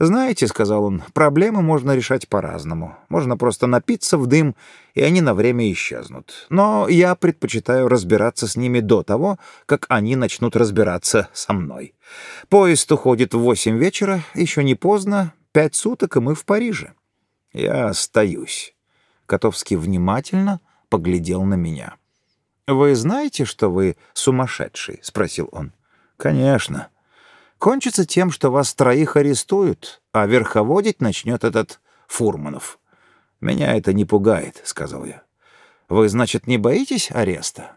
«Знаете, — сказал он, — проблемы можно решать по-разному. Можно просто напиться в дым, и они на время исчезнут. Но я предпочитаю разбираться с ними до того, как они начнут разбираться со мной. Поезд уходит в восемь вечера, еще не поздно, пять суток, и мы в Париже. Я остаюсь». Котовский внимательно поглядел на меня. «Вы знаете, что вы сумасшедший?» — спросил он. «Конечно» кончится тем, что вас троих арестуют, а верховодить начнет этот Фурманов. «Меня это не пугает», — сказал я. «Вы, значит, не боитесь ареста?»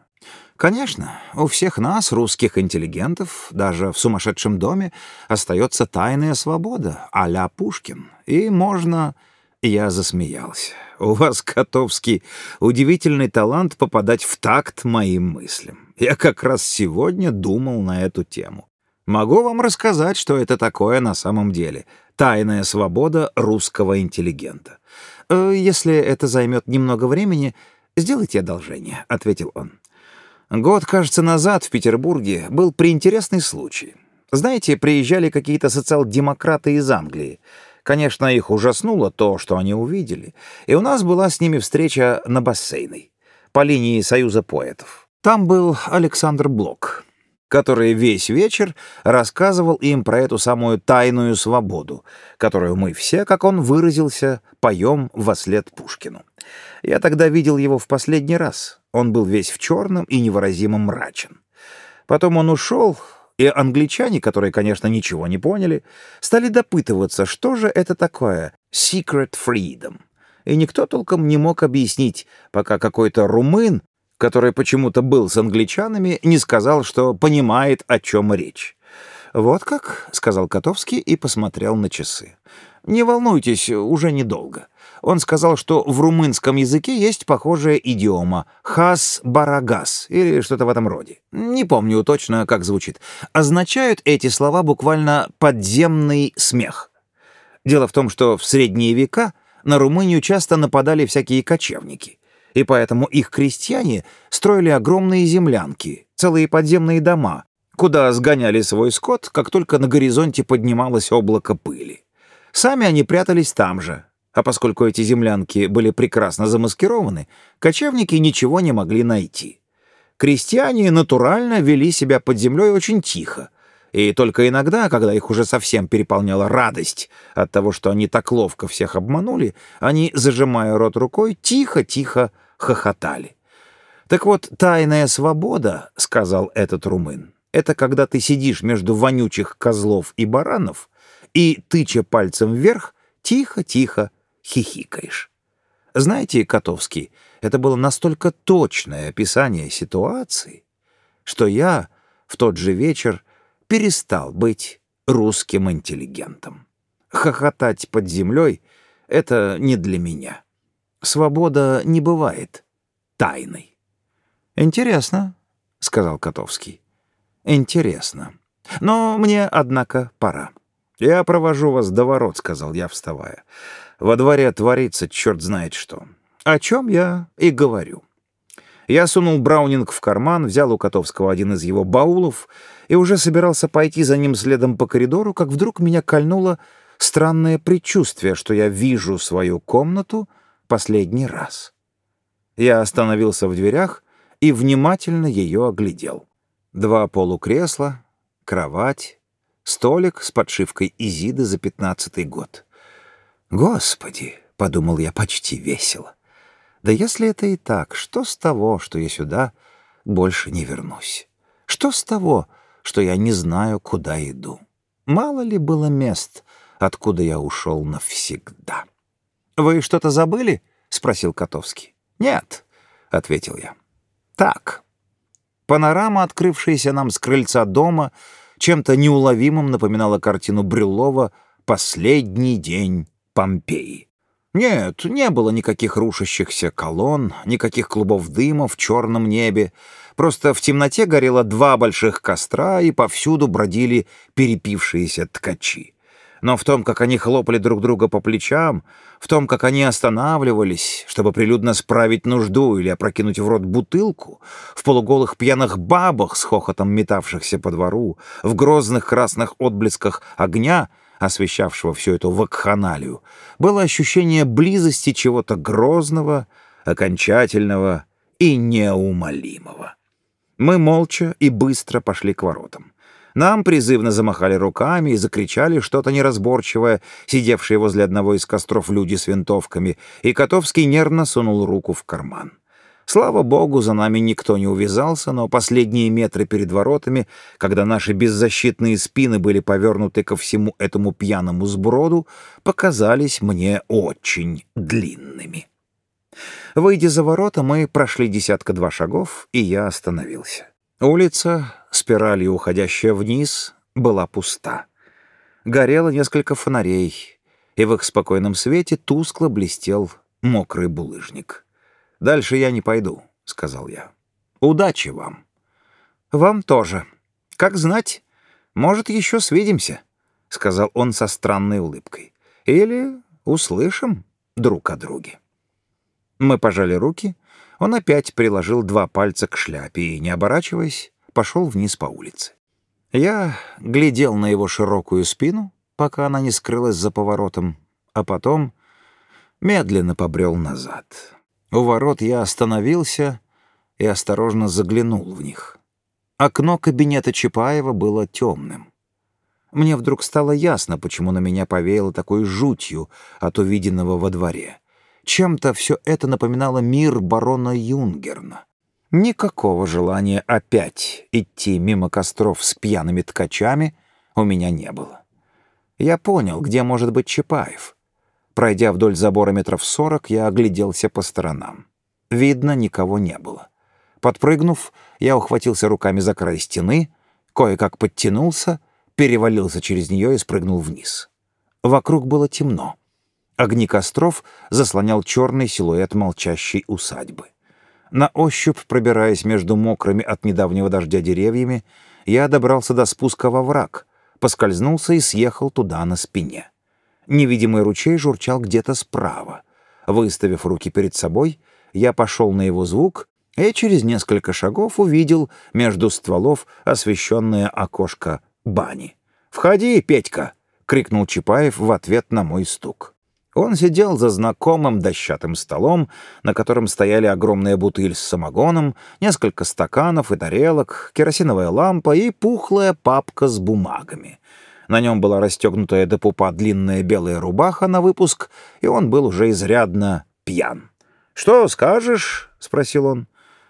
«Конечно, у всех нас, русских интеллигентов, даже в сумасшедшем доме, остается тайная свобода, а-ля Пушкин, и можно...» Я засмеялся. «У вас, Котовский, удивительный талант попадать в такт моим мыслям. Я как раз сегодня думал на эту тему. Могу вам рассказать, что это такое на самом деле. Тайная свобода русского интеллигента. Э, «Если это займет немного времени, сделайте одолжение», — ответил он. Год, кажется, назад в Петербурге был приинтересный случай. Знаете, приезжали какие-то социал-демократы из Англии. Конечно, их ужаснуло то, что они увидели. И у нас была с ними встреча на бассейной, по линии Союза поэтов. Там был Александр Блок, который весь вечер рассказывал им про эту самую тайную свободу, которую мы все, как он выразился, поем во след Пушкину. Я тогда видел его в последний раз. Он был весь в черном и невыразимо мрачен. Потом он ушел, и англичане, которые, конечно, ничего не поняли, стали допытываться, что же это такое «secret freedom». И никто толком не мог объяснить, пока какой-то румын который почему-то был с англичанами, не сказал, что понимает, о чем речь. «Вот как», — сказал Котовский и посмотрел на часы. «Не волнуйтесь, уже недолго. Он сказал, что в румынском языке есть похожая идиома «хас-барагас» или что-то в этом роде. Не помню точно, как звучит. Означают эти слова буквально «подземный смех». Дело в том, что в средние века на Румынию часто нападали всякие кочевники, и поэтому их крестьяне строили огромные землянки, целые подземные дома, куда сгоняли свой скот, как только на горизонте поднималось облако пыли. Сами они прятались там же, а поскольку эти землянки были прекрасно замаскированы, кочевники ничего не могли найти. Крестьяне натурально вели себя под землей очень тихо, и только иногда, когда их уже совсем переполняла радость от того, что они так ловко всех обманули, они, зажимая рот рукой, тихо-тихо хохотали. «Так вот, тайная свобода, — сказал этот румын, — это когда ты сидишь между вонючих козлов и баранов и, тыча пальцем вверх, тихо-тихо хихикаешь. Знаете, Котовский, это было настолько точное описание ситуации, что я в тот же вечер перестал быть русским интеллигентом. Хохотать под землей — это не для меня. Свобода не бывает тайной. «Интересно», — сказал Котовский. «Интересно. Но мне, однако, пора». «Я провожу вас до ворот», — сказал я, вставая. «Во дворе творится черт знает что. О чем я и говорю». Я сунул Браунинг в карман, взял у Котовского один из его баулов и уже собирался пойти за ним следом по коридору, как вдруг меня кольнуло странное предчувствие, что я вижу свою комнату последний раз. Я остановился в дверях и внимательно ее оглядел. Два полукресла, кровать, Столик с подшивкой Изиды за пятнадцатый год. «Господи!» — подумал я почти весело. «Да если это и так, что с того, что я сюда больше не вернусь? Что с того, что я не знаю, куда иду? Мало ли было мест, откуда я ушел навсегда». «Вы что-то забыли?» — спросил Котовский. «Нет», — ответил я. «Так». Панорама, открывшаяся нам с крыльца дома, — чем-то неуловимым напоминала картину Брюлова «Последний день Помпеи». Нет, не было никаких рушащихся колонн, никаких клубов дыма в черном небе. Просто в темноте горело два больших костра, и повсюду бродили перепившиеся ткачи но в том, как они хлопали друг друга по плечам, в том, как они останавливались, чтобы прилюдно справить нужду или опрокинуть в рот бутылку, в полуголых пьяных бабах с хохотом метавшихся по двору, в грозных красных отблесках огня, освещавшего всю эту вакханалию, было ощущение близости чего-то грозного, окончательного и неумолимого. Мы молча и быстро пошли к воротам. Нам призывно замахали руками и закричали что-то неразборчивое, сидевшие возле одного из костров люди с винтовками, и Котовский нервно сунул руку в карман. Слава богу, за нами никто не увязался, но последние метры перед воротами, когда наши беззащитные спины были повернуты ко всему этому пьяному сброду, показались мне очень длинными. Выйдя за ворота, мы прошли десятка-два шагов, и я остановился. Улица, спиралью уходящая вниз, была пуста. Горело несколько фонарей, и в их спокойном свете тускло блестел мокрый булыжник. «Дальше я не пойду», — сказал я. «Удачи вам». «Вам тоже. Как знать, может, еще свидимся», — сказал он со странной улыбкой. «Или услышим друг о друге». Мы пожали руки — он опять приложил два пальца к шляпе и, не оборачиваясь, пошел вниз по улице. Я глядел на его широкую спину, пока она не скрылась за поворотом, а потом медленно побрел назад. У ворот я остановился и осторожно заглянул в них. Окно кабинета Чапаева было темным. Мне вдруг стало ясно, почему на меня повеяло такой жутью от увиденного во дворе. Чем-то все это напоминало мир барона Юнгерна. Никакого желания опять идти мимо костров с пьяными ткачами у меня не было. Я понял, где может быть Чапаев. Пройдя вдоль забора метров сорок, я огляделся по сторонам. Видно, никого не было. Подпрыгнув, я ухватился руками за край стены, кое-как подтянулся, перевалился через нее и спрыгнул вниз. Вокруг было темно. Огни костров заслонял черный силуэт молчащей усадьбы. На ощупь, пробираясь между мокрыми от недавнего дождя деревьями, я добрался до спуска во враг, поскользнулся и съехал туда на спине. Невидимый ручей журчал где-то справа. Выставив руки перед собой, я пошел на его звук и через несколько шагов увидел между стволов освещенное окошко бани. «Входи, Петька!» — крикнул Чапаев в ответ на мой стук. Он сидел за знакомым дощатым столом, на котором стояли огромная бутыль с самогоном, несколько стаканов и тарелок, керосиновая лампа и пухлая папка с бумагами. На нем была расстегнутая до пупа длинная белая рубаха на выпуск, и он был уже изрядно пьян. «Что скажешь?» — спросил он.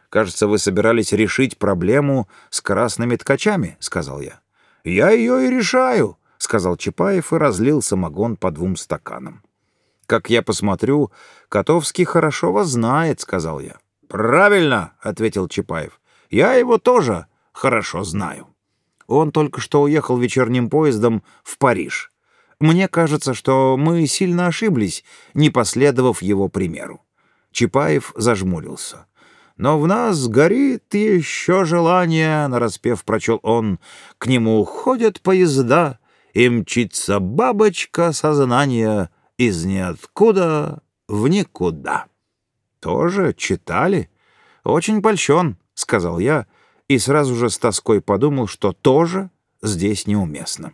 «Кажется, вы собирались решить проблему с красными ткачами», — сказал я. «Я ее и решаю», — сказал Чапаев и разлил самогон по двум стаканам. «Как я посмотрю, Котовский хорошо вас знает», — сказал я. «Правильно», — ответил Чапаев. «Я его тоже хорошо знаю. Он только что уехал вечерним поездом в Париж. Мне кажется, что мы сильно ошиблись, не последовав его примеру». Чапаев зажмурился. «Но в нас горит еще желание», — нараспев прочел он, — «к нему ходят поезда, и мчится бабочка сознания» из ниоткуда в никуда. Тоже читали? Очень польщен, сказал я, и сразу же с тоской подумал, что тоже здесь неуместно.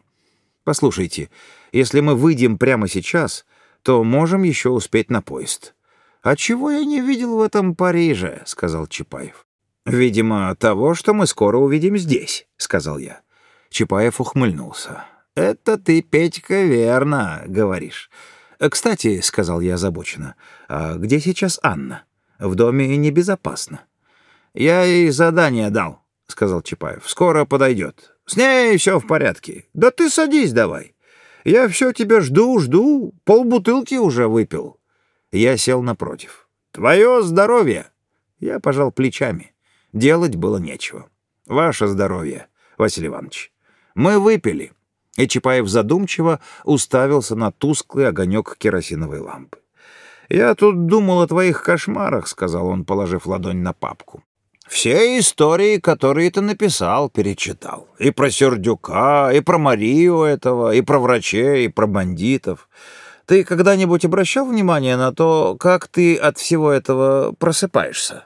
Послушайте, если мы выйдем прямо сейчас, то можем еще успеть на поезд. «А чего я не видел в этом Париже?» — сказал Чапаев. «Видимо, того, что мы скоро увидим здесь», — сказал я. Чапаев ухмыльнулся. «Это ты, Петька, верно говоришь. «Кстати», — сказал я озабоченно, — «а где сейчас Анна? В доме небезопасно». «Я ей задание дал», — сказал Чапаев. «Скоро подойдет. С ней все в порядке. Да ты садись давай. Я все тебя жду, жду. Полбутылки уже выпил». Я сел напротив. «Твое здоровье!» Я пожал плечами. Делать было нечего. «Ваше здоровье, Василий Иванович. Мы выпили». И Чапаев задумчиво уставился на тусклый огонек керосиновой лампы. «Я тут думал о твоих кошмарах», — сказал он, положив ладонь на папку. «Все истории, которые ты написал, перечитал. И про Сердюка, и про Марию этого, и про врачей, и про бандитов. Ты когда-нибудь обращал внимание на то, как ты от всего этого просыпаешься?»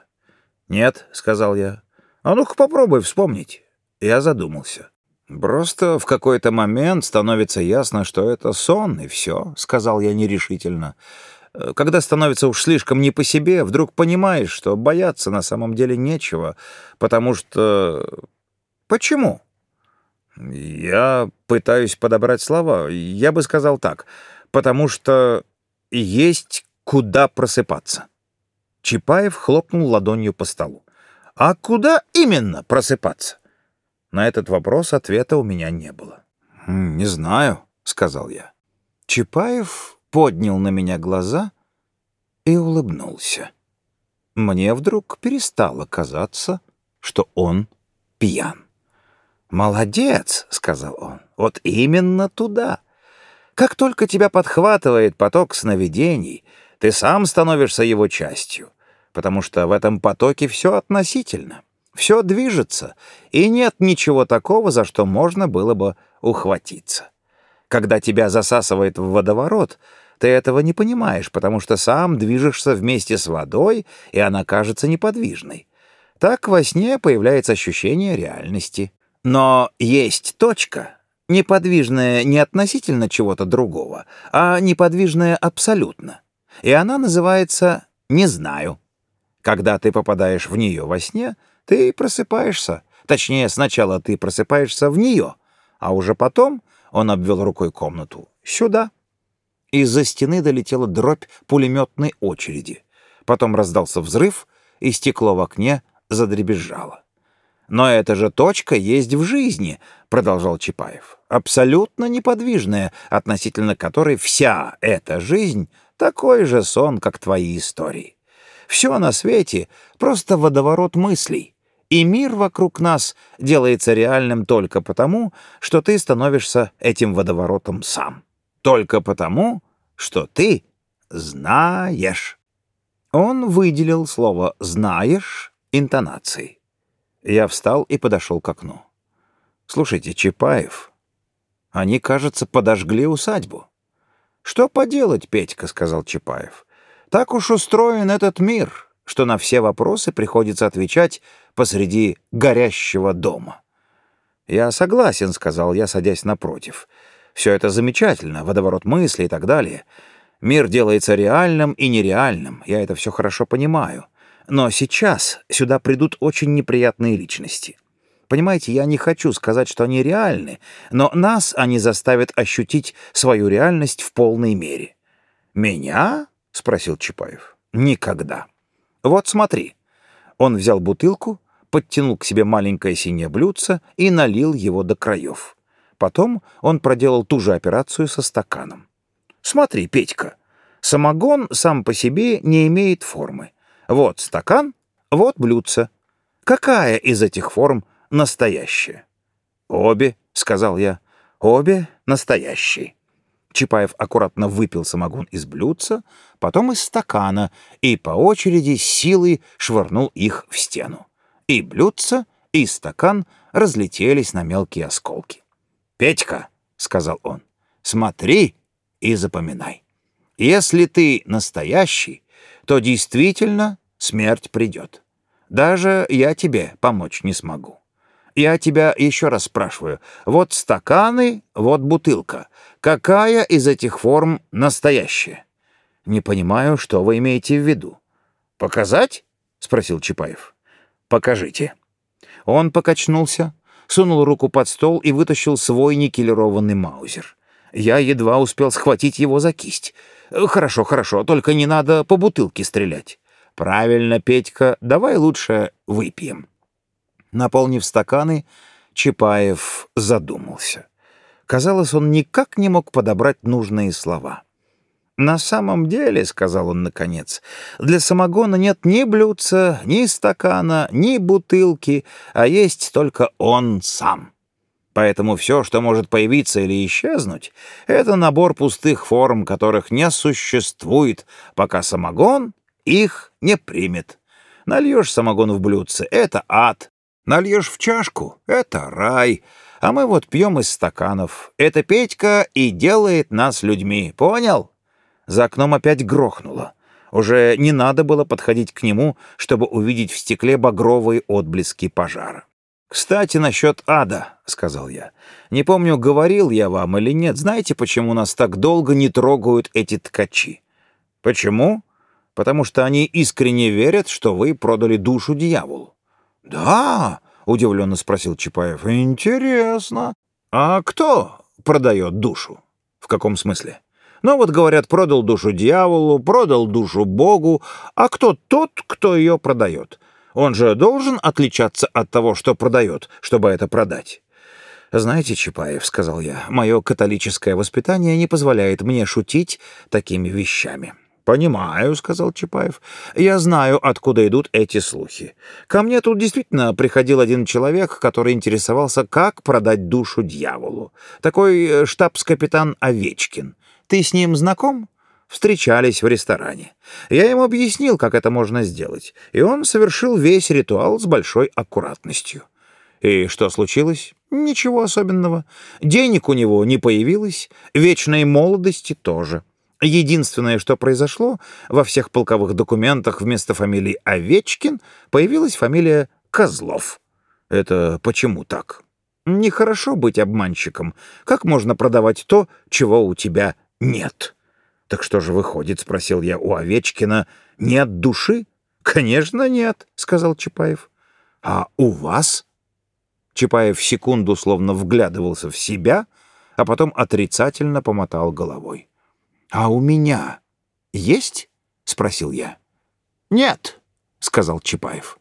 «Нет», — сказал я. «А ну-ка попробуй вспомнить». Я задумался. «Просто в какой-то момент становится ясно, что это сон, и все», — сказал я нерешительно. «Э, «Когда становится уж слишком не по себе, вдруг понимаешь, что бояться на самом деле нечего, потому что... Почему?» «Я пытаюсь подобрать слова. Я бы сказал так. Потому что есть куда просыпаться». Чапаев хлопнул ладонью по столу. «А куда именно просыпаться?» На этот вопрос ответа у меня не было. «Хм, «Не знаю», — сказал я. Чапаев поднял на меня глаза и улыбнулся. Мне вдруг перестало казаться, что он пьян. «Молодец», — сказал он, — «вот именно туда. Как только тебя подхватывает поток сновидений, ты сам становишься его частью, потому что в этом потоке все относительно. Все движется, и нет ничего такого, за что можно было бы ухватиться. Когда тебя засасывает в водоворот, ты этого не понимаешь, потому что сам движешься вместе с водой, и она кажется неподвижной. Так во сне появляется ощущение реальности. Но есть точка, неподвижная не относительно чего-то другого, а неподвижная абсолютно. И она называется «не знаю». Когда ты попадаешь в нее во сне — ты просыпаешься. Точнее, сначала ты просыпаешься в нее, а уже потом он обвел рукой комнату. Сюда. Из-за стены долетела дробь пулеметной очереди. Потом раздался взрыв, и стекло в окне задребезжало. «Но эта же точка есть в жизни», — продолжал Чапаев. «Абсолютно неподвижная, относительно которой вся эта жизнь — такой же сон, как твои истории. Все на свете — просто водоворот мыслей и мир вокруг нас делается реальным только потому, что ты становишься этим водоворотом сам. Только потому, что ты знаешь». Он выделил слово «знаешь» интонацией. Я встал и подошел к окну. «Слушайте, Чапаев, они, кажется, подожгли усадьбу». «Что поделать, Петька», — сказал Чапаев. «Так уж устроен этот мир, что на все вопросы приходится отвечать посреди горящего дома». «Я согласен», — сказал я, садясь напротив. «Все это замечательно, водоворот мысли и так далее. Мир делается реальным и нереальным, я это все хорошо понимаю. Но сейчас сюда придут очень неприятные личности. Понимаете, я не хочу сказать, что они реальны, но нас они заставят ощутить свою реальность в полной мере». «Меня?» — спросил Чапаев. «Никогда. Вот смотри». Он взял бутылку, подтянул к себе маленькое синее блюдце и налил его до краев. Потом он проделал ту же операцию со стаканом. «Смотри, Петька, самогон сам по себе не имеет формы. Вот стакан, вот блюдце. Какая из этих форм настоящая?» «Обе», — сказал я, — «обе настоящие». Чапаев аккуратно выпил самогон из блюдца, потом из стакана и по очереди силой швырнул их в стену и блюдце, и стакан разлетелись на мелкие осколки. «Петька», — сказал он, — «смотри и запоминай. Если ты настоящий, то действительно смерть придет. Даже я тебе помочь не смогу. Я тебя еще раз спрашиваю. Вот стаканы, вот бутылка. Какая из этих форм настоящая? Не понимаю, что вы имеете в виду. Показать? спросил Чапаев. «Покажите». Он покачнулся, сунул руку под стол и вытащил свой никелированный маузер. Я едва успел схватить его за кисть. «Хорошо, хорошо, только не надо по бутылке стрелять». «Правильно, Петька, давай лучше выпьем». Наполнив стаканы, Чапаев задумался. Казалось, он никак не мог подобрать нужные слова. «На самом деле, — сказал он наконец, — для самогона нет ни блюдца, ни стакана, ни бутылки, а есть только он сам. Поэтому все, что может появиться или исчезнуть, — это набор пустых форм, которых не существует, пока самогон их не примет. Нальешь самогон в блюдце — это ад, нальешь в чашку — это рай, а мы вот пьем из стаканов. Это Петька и делает нас людьми, понял?» За окном опять грохнуло. Уже не надо было подходить к нему, чтобы увидеть в стекле багровые отблески пожара. «Кстати, насчет ада», — сказал я. «Не помню, говорил я вам или нет. Знаете, почему нас так долго не трогают эти ткачи?» «Почему?» «Потому что они искренне верят, что вы продали душу дьяволу». «Да?» — удивленно спросил Чапаев. «Интересно. А кто продает душу?» «В каком смысле?» Но вот, говорят, продал душу дьяволу, продал душу Богу. А кто тот, кто ее продает? Он же должен отличаться от того, что продает, чтобы это продать. «Знаете, Чапаев, — сказал я, — мое католическое воспитание не позволяет мне шутить такими вещами». «Понимаю», — сказал Чапаев. «Я знаю, откуда идут эти слухи. Ко мне тут действительно приходил один человек, который интересовался, как продать душу дьяволу. Такой э, штабс-капитан Овечкин. Ты с ним знаком?» Встречались в ресторане. Я ему объяснил, как это можно сделать, и он совершил весь ритуал с большой аккуратностью. И что случилось? Ничего особенного. Денег у него не появилось, вечной молодости тоже. Единственное, что произошло, во всех полковых документах вместо фамилии Овечкин появилась фамилия Козлов. Это почему так? Нехорошо быть обманщиком. Как можно продавать то, чего у тебя нет. Так что же выходит, спросил я у Овечкина, нет души? Конечно, нет, сказал Чапаев. А у вас? Чапаев секунду словно вглядывался в себя, а потом отрицательно помотал головой. А у меня есть? спросил я. Нет, сказал Чапаев.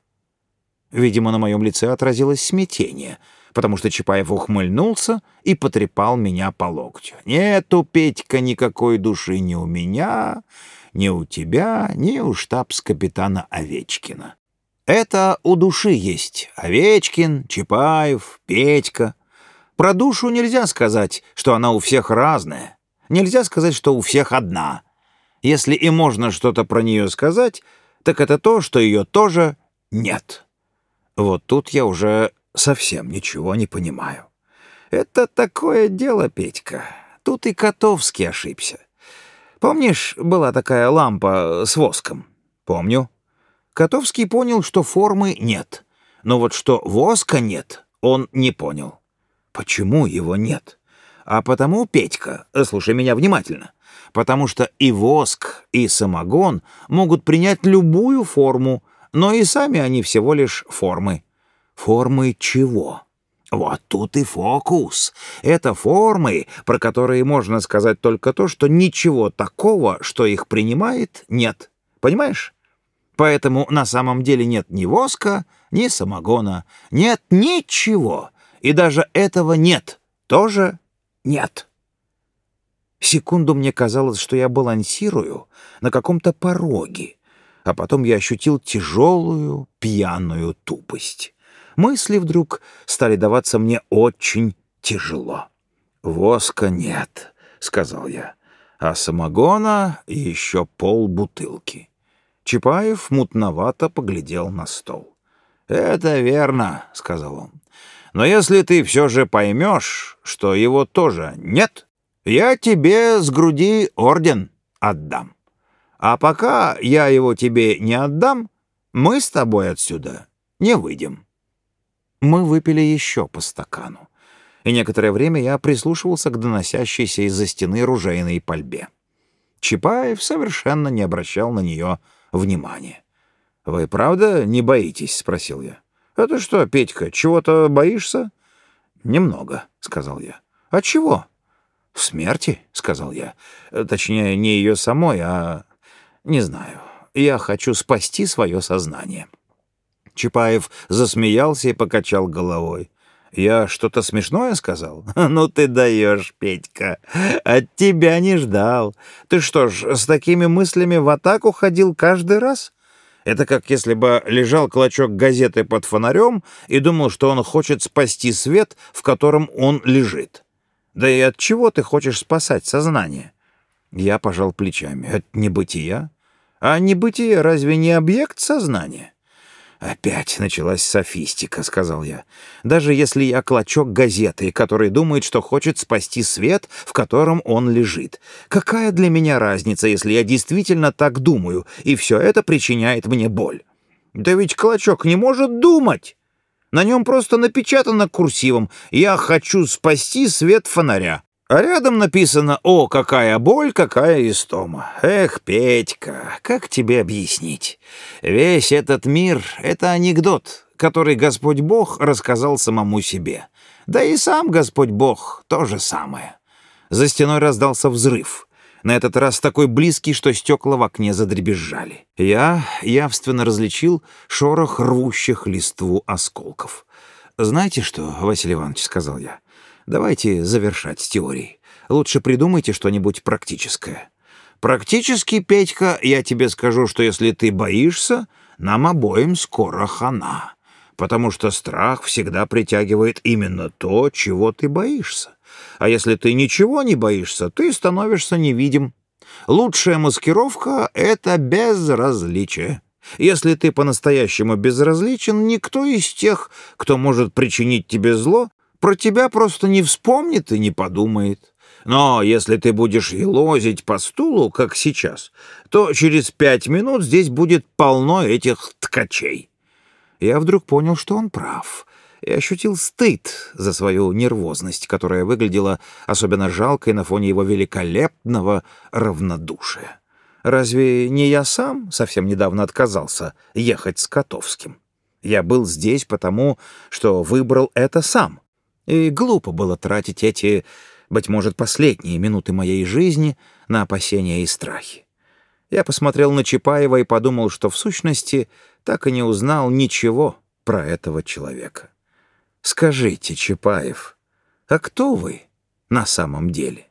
Видимо, на моем лице отразилось смятение — потому что Чапаев ухмыльнулся и потрепал меня по локтю. «Нету, Петька, никакой души ни у меня, ни у тебя, ни у штабс-капитана Овечкина. Это у души есть Овечкин, Чапаев, Петька. Про душу нельзя сказать, что она у всех разная. Нельзя сказать, что у всех одна. Если и можно что-то про нее сказать, так это то, что ее тоже нет. Вот тут я уже совсем ничего не понимаю. Это такое дело, Петька. Тут и Котовский ошибся. Помнишь, была такая лампа с воском? Помню. Котовский понял, что формы нет. Но вот что воска нет, он не понял. Почему его нет? А потому, Петька, слушай меня внимательно, потому что и воск, и самогон могут принять любую форму, но и сами они всего лишь формы. Формы чего? Вот тут и фокус. Это формы, про которые можно сказать только то, что ничего такого, что их принимает, нет. Понимаешь? Поэтому на самом деле нет ни воска, ни самогона, нет ничего. И даже этого нет. Тоже нет. Секунду мне казалось, что я балансирую на каком-то пороге, а потом я ощутил тяжелую пьяную тупость мысли вдруг стали даваться мне очень тяжело. «Воска нет», — сказал я, — «а самогона еще полбутылки». Чапаев мутновато поглядел на стол. «Это верно», — сказал он. «Но если ты все же поймешь, что его тоже нет, я тебе с груди орден отдам. А пока я его тебе не отдам, мы с тобой отсюда не выйдем». Мы выпили еще по стакану, и некоторое время я прислушивался к доносящейся из-за стены ружейной пальбе. Чапаев совершенно не обращал на нее внимания. «Вы правда не боитесь?» — спросил я. «Это что, Петька, чего-то боишься?» «Немного», — сказал я. «А чего?» «Смерти», — сказал я. «Точнее, не ее самой, а... не знаю. Я хочу спасти свое сознание». Чапаев засмеялся и покачал головой. «Я что-то смешное сказал? (laughs) Ну ты даешь, Петька. От тебя не ждал. Ты что ж, с такими мыслями в атаку ходил каждый раз?» Это как если бы лежал клочок газеты под фонарем и думал, что он хочет спасти свет, в котором он лежит. Да и от чего ты хочешь спасать сознание? Я пожал плечами. От небытия? А небытие разве не объект сознания? «Опять началась софистика», — сказал я. «Даже если я клочок газеты, который думает, что хочет спасти свет, в котором он лежит. Какая для меня разница, если я действительно так думаю, и все это причиняет мне боль? Да ведь клочок не может думать!» На нем просто напечатано курсивом «Я хочу спасти свет фонаря». А рядом написано «О, какая боль, какая истома». Эх, Петька, как тебе объяснить? Весь этот мир — это анекдот, который Господь Бог рассказал самому себе. Да и сам Господь Бог — то же самое. За стеной раздался взрыв. На этот раз такой близкий, что стекла в окне задребезжали. Я явственно различил шорох рвущих листву осколков. «Знаете что, Василий Иванович?» — сказал я. Давайте завершать с теорией. Лучше придумайте что-нибудь практическое. Практически, Петька, я тебе скажу, что если ты боишься, нам обоим скоро хана. Потому что страх всегда притягивает именно то, чего ты боишься. А если ты ничего не боишься, ты становишься невидим. Лучшая маскировка — это безразличие. Если ты по-настоящему безразличен, никто из тех, кто может причинить тебе зло, про тебя просто не вспомнит и не подумает. Но если ты будешь елозить по стулу, как сейчас, то через пять минут здесь будет полно этих ткачей. Я вдруг понял, что он прав, и ощутил стыд за свою нервозность, которая выглядела особенно жалкой на фоне его великолепного равнодушия. Разве не я сам совсем недавно отказался ехать с Котовским? Я был здесь потому, что выбрал это сам — и глупо было тратить эти, быть может, последние минуты моей жизни на опасения и страхи. Я посмотрел на Чапаева и подумал, что в сущности так и не узнал ничего про этого человека. Скажите, Чапаев, а кто вы на самом деле?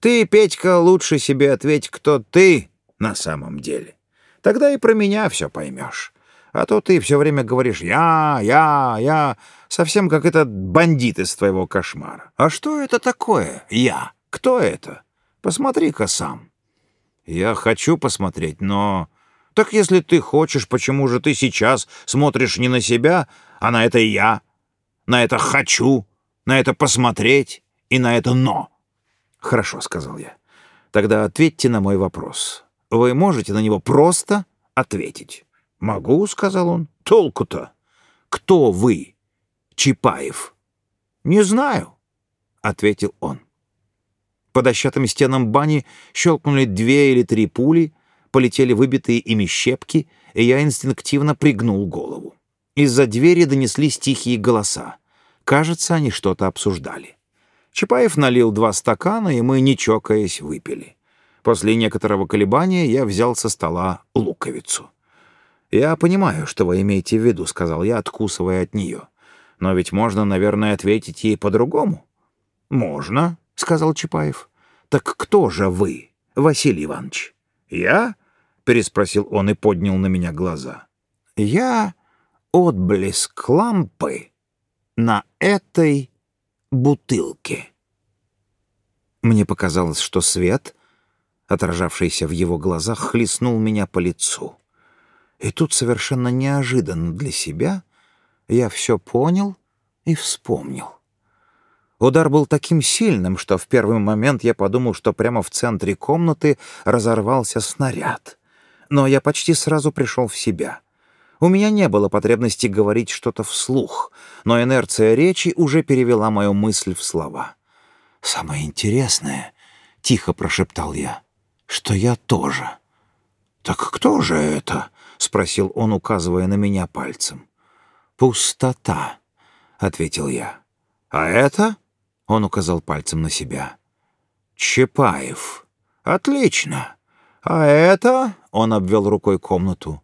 Ты, Петька, лучше себе ответь, кто ты на самом деле. Тогда и про меня все поймешь. А то ты все время говоришь «я, я, я», совсем как этот бандит из твоего кошмара. А что это такое «я»? Кто это? Посмотри-ка сам. «Я хочу посмотреть, но...» «Так если ты хочешь, почему же ты сейчас смотришь не на себя, а на это я, на это хочу, на это посмотреть и на это «но»?» «Хорошо», — сказал я. «Тогда ответьте на мой вопрос. Вы можете на него просто ответить?» «Могу», — сказал он. «Толку-то? Кто вы, Чапаев?» «Не знаю», — ответил он. По дощатым стенам бани щелкнули две или три пули, полетели выбитые ими щепки, и я инстинктивно пригнул голову. Из-за двери донеслись тихие голоса. Кажется, они что-то обсуждали. Чапаев налил два стакана, и мы, не чокаясь, выпили. После некоторого колебания я взял со стола луковицу. «Я понимаю, что вы имеете в виду», — сказал я, откусывая от нее. «Но ведь можно, наверное, ответить ей по-другому». «Можно», — сказал Чапаев. «Так кто же вы, Василий Иванович?» «Я?» — переспросил он и поднял на меня глаза. «Я отблеск лампы на этой бутылке». Мне показалось, что свет, отражавшийся в его глазах, хлестнул меня по лицу. И тут совершенно неожиданно для себя я все понял и вспомнил. Удар был таким сильным, что в первый момент я подумал, что прямо в центре комнаты разорвался снаряд. Но я почти сразу пришел в себя. У меня не было потребности говорить что-то вслух, но инерция речи уже перевела мою мысль в слова. «Самое интересное», — тихо прошептал я, — «что я тоже». «Так кто же это?» — спросил он, указывая на меня пальцем. «Пустота», — ответил я. «А это?» — он указал пальцем на себя. «Чапаев. Отлично. А это?» — он обвел рукой комнату.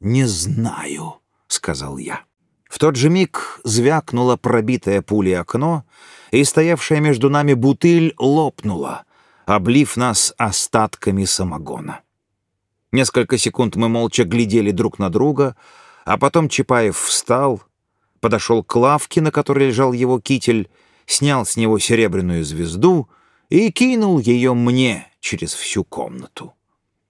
«Не знаю», — сказал я. В тот же миг звякнуло пробитое пулей окно, и стоявшая между нами бутыль лопнула, облив нас остатками самогона. Несколько секунд мы молча глядели друг на друга, а потом Чапаев встал, подошел к лавке, на которой лежал его китель, снял с него серебряную звезду и кинул ее мне через всю комнату.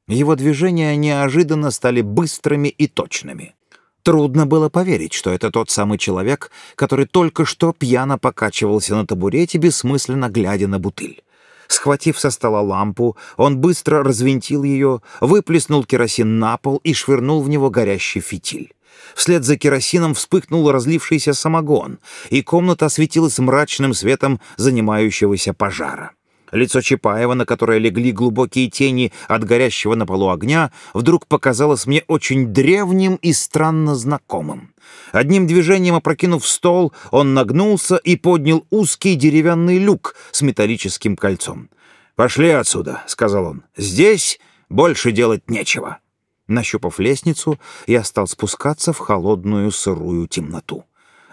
Его движения неожиданно стали быстрыми и точными. Трудно было поверить, что это тот самый человек, который только что пьяно покачивался на табурете, бессмысленно глядя на бутыль. Схватив со стола лампу, он быстро развинтил ее, выплеснул керосин на пол и швырнул в него горящий фитиль. Вслед за керосином вспыхнул разлившийся самогон, и комната осветилась мрачным светом занимающегося пожара. Лицо Чапаева, на которое легли глубокие тени от горящего на полу огня, вдруг показалось мне очень древним и странно знакомым. Одним движением опрокинув стол, он нагнулся и поднял узкий деревянный люк с металлическим кольцом. «Пошли отсюда», — сказал он. «Здесь больше делать нечего». Нащупав лестницу, я стал спускаться в холодную сырую темноту.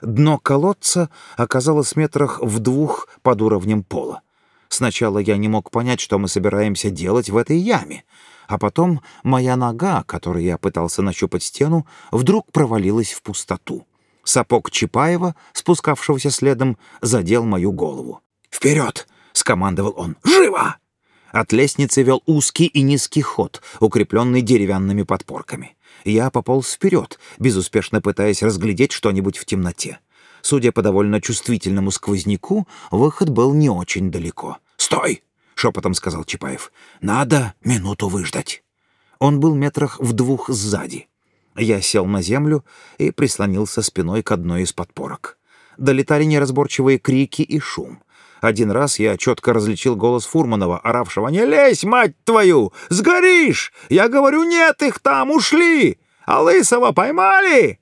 Дно колодца оказалось метрах в двух под уровнем пола. Сначала я не мог понять, что мы собираемся делать в этой яме, а потом моя нога, которой я пытался нащупать стену, вдруг провалилась в пустоту. Сапог Чапаева, спускавшегося следом, задел мою голову. «Вперед!» — скомандовал он. «Живо!» От лестницы вел узкий и низкий ход, укрепленный деревянными подпорками. Я пополз вперед, безуспешно пытаясь разглядеть что-нибудь в темноте. Судя по довольно чувствительному сквозняку, выход был не очень далеко. «Стой!» — шепотом сказал Чапаев. «Надо минуту выждать». Он был метрах в двух сзади. Я сел на землю и прислонился спиной к одной из подпорок. Долетали неразборчивые крики и шум. Один раз я четко различил голос Фурманова, оравшего «Не лезь, мать твою! Сгоришь! Я говорю, нет, их там ушли! А Лысого поймали!»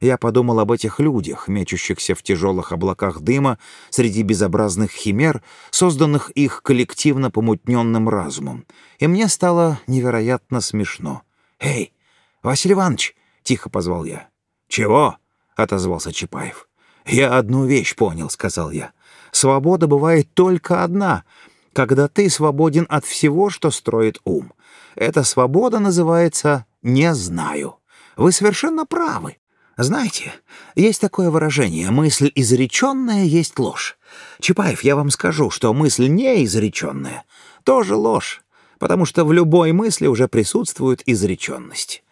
Я подумал об этих людях, мечущихся в тяжелых облаках дыма среди безобразных химер, созданных их коллективно помутненным разумом. И мне стало невероятно смешно. «Эй, Василий Иванович!» — тихо позвал я. «Чего?» — отозвался Чапаев. «Я одну вещь понял», — сказал я. «Свобода бывает только одна, когда ты свободен от всего, что строит ум. Эта свобода называется «не знаю». Вы совершенно правы. Знаете, есть такое выражение «мысль изреченная есть ложь». Чапаев, я вам скажу, что мысль неизреченная тоже ложь. потому что в любой мысли уже присутствует изреченность.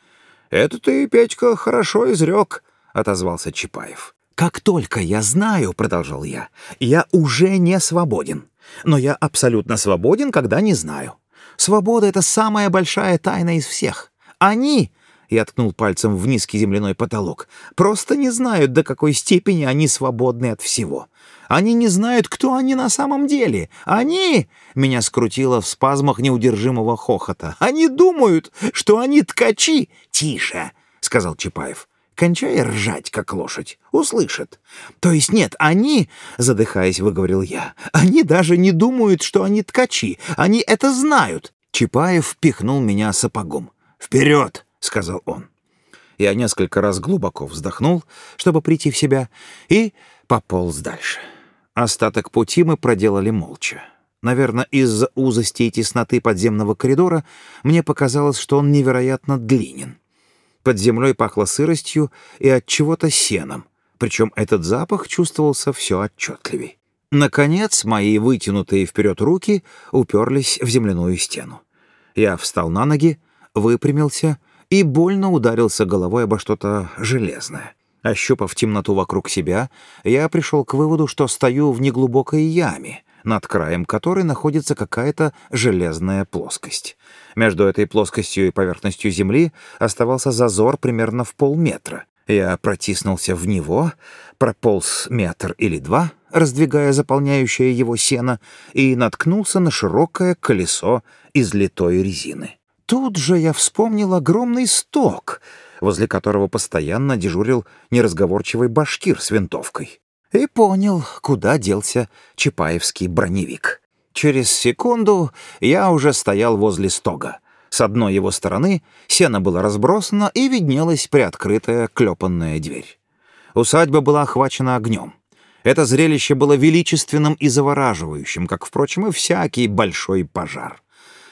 «Это ты, Петька, хорошо изрек», — отозвался Чапаев. «Как только я знаю, — продолжал я, — я уже не свободен. Но я абсолютно свободен, когда не знаю. Свобода — это самая большая тайна из всех. Они, — я ткнул пальцем в низкий земляной потолок, — просто не знают, до какой степени они свободны от всего. Они не знают, кто они на самом деле. Они...» — меня скрутило в спазмах неудержимого хохота. «Они думают, что они ткачи!» «Тише!» — сказал Чапаев. «Кончай ржать, как лошадь. Услышат. То есть нет, они...» — задыхаясь, выговорил я. «Они даже не думают, что они ткачи. Они это знают!» Чапаев впихнул меня сапогом. «Вперед!» — сказал он. Я несколько раз глубоко вздохнул, чтобы прийти в себя, и пополз дальше. Остаток пути мы проделали молча. Наверное, из-за узости и тесноты подземного коридора мне показалось, что он невероятно длинен. Под землей пахло сыростью и от чего-то сеном, причем этот запах чувствовался все отчетливей. Наконец, мои вытянутые вперед руки уперлись в земляную стену. Я встал на ноги, выпрямился и больно ударился головой обо что-то железное. Ощупав темноту вокруг себя, я пришел к выводу, что стою в неглубокой яме, над краем которой находится какая-то железная плоскость. Между этой плоскостью и поверхностью земли оставался зазор примерно в полметра. Я протиснулся в него, прополз метр или два, раздвигая заполняющее его сено, и наткнулся на широкое колесо из литой резины. Тут же я вспомнил огромный сток — возле которого постоянно дежурил неразговорчивый башкир с винтовкой. И понял, куда делся чапаевский броневик. Через секунду я уже стоял возле стога. С одной его стороны сено было разбросано и виднелась приоткрытая клепанная дверь. Усадьба была охвачена огнем. Это зрелище было величественным и завораживающим, как, впрочем, и всякий большой пожар.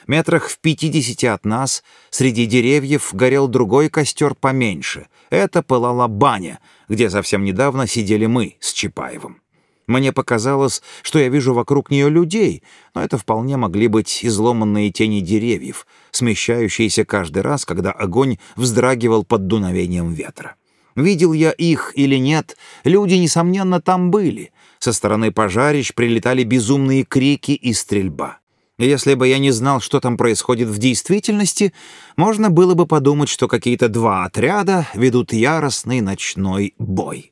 Метрах в пятидесяти от нас, среди деревьев, горел другой костер поменьше. Это пылала баня, где совсем недавно сидели мы с Чапаевым. Мне показалось, что я вижу вокруг нее людей, но это вполне могли быть изломанные тени деревьев, смещающиеся каждый раз, когда огонь вздрагивал под дуновением ветра. Видел я их или нет, люди, несомненно, там были. Со стороны пожарищ прилетали безумные крики и стрельба. Если бы я не знал, что там происходит в действительности, можно было бы подумать, что какие-то два отряда ведут яростный ночной бой.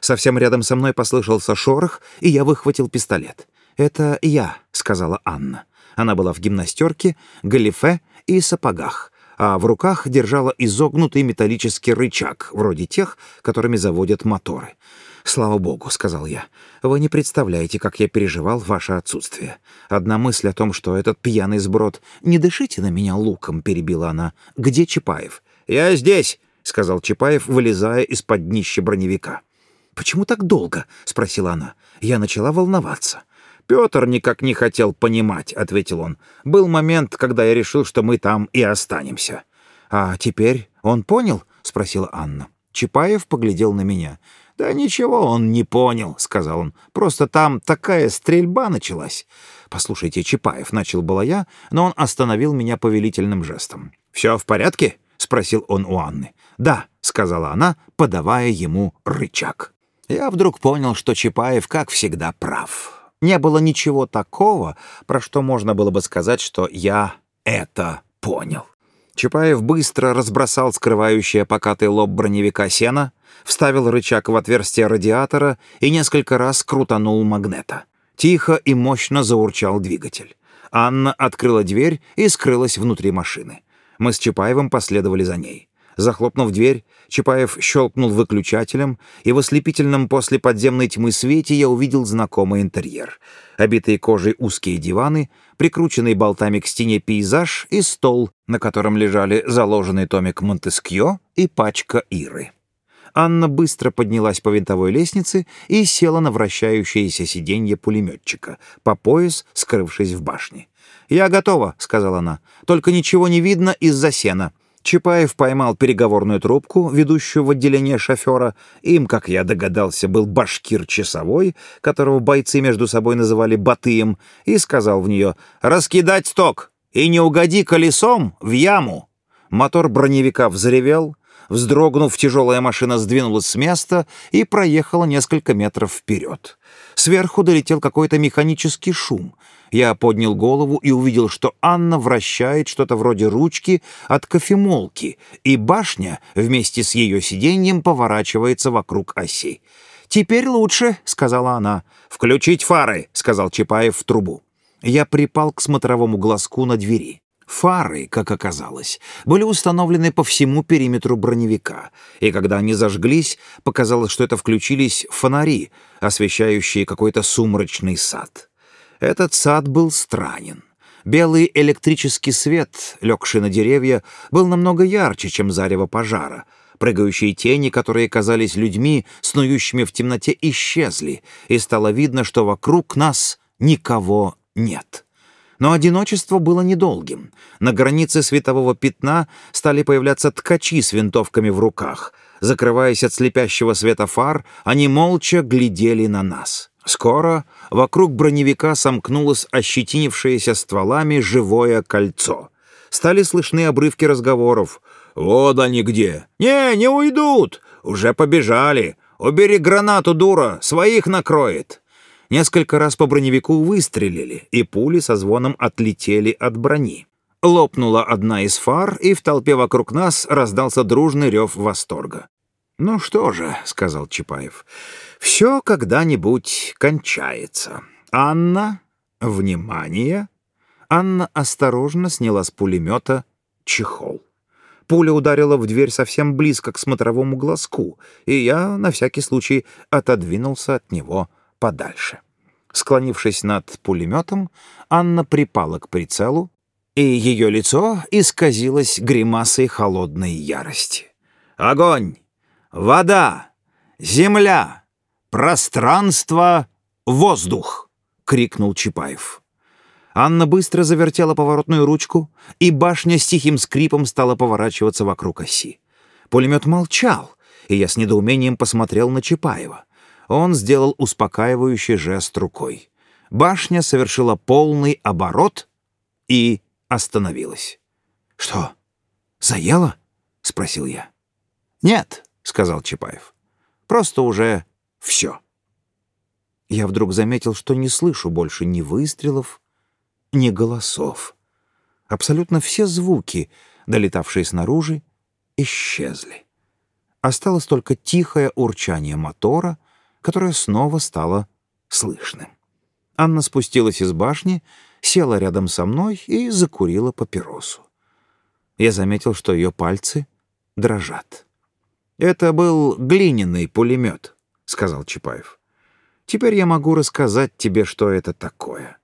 Совсем рядом со мной послышался шорох, и я выхватил пистолет. «Это я», — сказала Анна. Она была в гимнастерке, галифе и сапогах, а в руках держала изогнутый металлический рычаг, вроде тех, которыми заводят моторы. «Слава богу», — сказал я. «Вы не представляете, как я переживал ваше отсутствие. Одна мысль о том, что этот пьяный сброд... Не дышите на меня луком», — перебила она. «Где Чапаев?» «Я здесь», — сказал Чапаев, вылезая из-под днища броневика. «Почему так долго?» — спросила она. Я начала волноваться. «Петр никак не хотел понимать», — ответил он. «Был момент, когда я решил, что мы там и останемся». «А теперь он понял?» — спросила Анна. Чапаев поглядел на меня. «Да ничего он не понял», — сказал он. «Просто там такая стрельба началась». «Послушайте, Чапаев», — начал было я, но он остановил меня повелительным жестом. «Все в порядке?» — спросил он у Анны. «Да», — сказала она, подавая ему рычаг. Я вдруг понял, что Чапаев, как всегда, прав. Не было ничего такого, про что можно было бы сказать, что я это понял. Чапаев быстро разбросал скрывающее покатый лоб броневика сена, вставил рычаг в отверстие радиатора и несколько раз крутанул магнета. Тихо и мощно заурчал двигатель. Анна открыла дверь и скрылась внутри машины. Мы с Чапаевым последовали за ней. Захлопнув дверь, Чапаев щелкнул выключателем, и в ослепительном после подземной тьмы свете я увидел знакомый интерьер. Обитые кожей узкие диваны, прикрученный болтами к стене пейзаж и стол, на котором лежали заложенный томик Монтескьё и пачка Иры. Анна быстро поднялась по винтовой лестнице и села на вращающееся сиденье пулеметчика, по пояс скрывшись в башне. «Я готова», — сказала она, — «только ничего не видно из-за сена». Чапаев поймал переговорную трубку, ведущую в отделение шофера. Им, как я догадался, был башкир-часовой, которого бойцы между собой называли Батыем, и сказал в нее «Раскидать сток!» и не угоди колесом в яму!» Мотор броневика взревел, вздрогнув, тяжелая машина сдвинулась с места и проехала несколько метров вперед. Сверху долетел какой-то механический шум. Я поднял голову и увидел, что Анна вращает что-то вроде ручки от кофемолки, и башня вместе с ее сиденьем поворачивается вокруг оси. «Теперь лучше», — сказала она. «Включить фары», — сказал Чапаев в трубу. Я припал к смотровому глазку на двери. Фары, как оказалось, были установлены по всему периметру броневика, и когда они зажглись, показалось, что это включились фонари, освещающие какой-то сумрачный сад. Этот сад был странен. Белый электрический свет, легший на деревья, был намного ярче, чем зарево пожара. Прыгающие тени, которые казались людьми, снующими в темноте, исчезли, и стало видно, что вокруг нас никого нет. Но одиночество было недолгим. На границе светового пятна стали появляться ткачи с винтовками в руках. Закрываясь от слепящего света фар, они молча глядели на нас. Скоро вокруг броневика сомкнулось ощетинившееся стволами живое кольцо. Стали слышны обрывки разговоров. «Вот они где!» «Не, не уйдут! Уже побежали! Убери гранату, дура! Своих накроет!» Несколько раз по броневику выстрелили, и пули со звоном отлетели от брони. Лопнула одна из фар, и в толпе вокруг нас раздался дружный рев восторга. «Ну что же», — сказал Чапаев, — «все когда-нибудь кончается. Анна, внимание!» Анна осторожно сняла с пулемета чехол. Пуля ударила в дверь совсем близко к смотровому глазку, и я на всякий случай отодвинулся от него подальше. Склонившись над пулеметом, Анна припала к прицелу, и ее лицо исказилось гримасой холодной ярости. «Огонь! Вода! Земля! Пространство! Воздух!» — крикнул Чапаев. Анна быстро завертела поворотную ручку, и башня с тихим скрипом стала поворачиваться вокруг оси. Пулемет молчал, и я с недоумением посмотрел на Чапаева. Он сделал успокаивающий жест рукой. Башня совершила полный оборот и остановилась. «Что, заело?» — спросил я. «Нет», — сказал Чапаев. «Просто уже все». Я вдруг заметил, что не слышу больше ни выстрелов, ни голосов. Абсолютно все звуки, долетавшие снаружи, исчезли. Осталось только тихое урчание мотора — которое снова стало слышным. Анна спустилась из башни, села рядом со мной и закурила папиросу. Я заметил, что ее пальцы дрожат. «Это был глиняный пулемет», — сказал Чапаев. «Теперь я могу рассказать тебе, что это такое.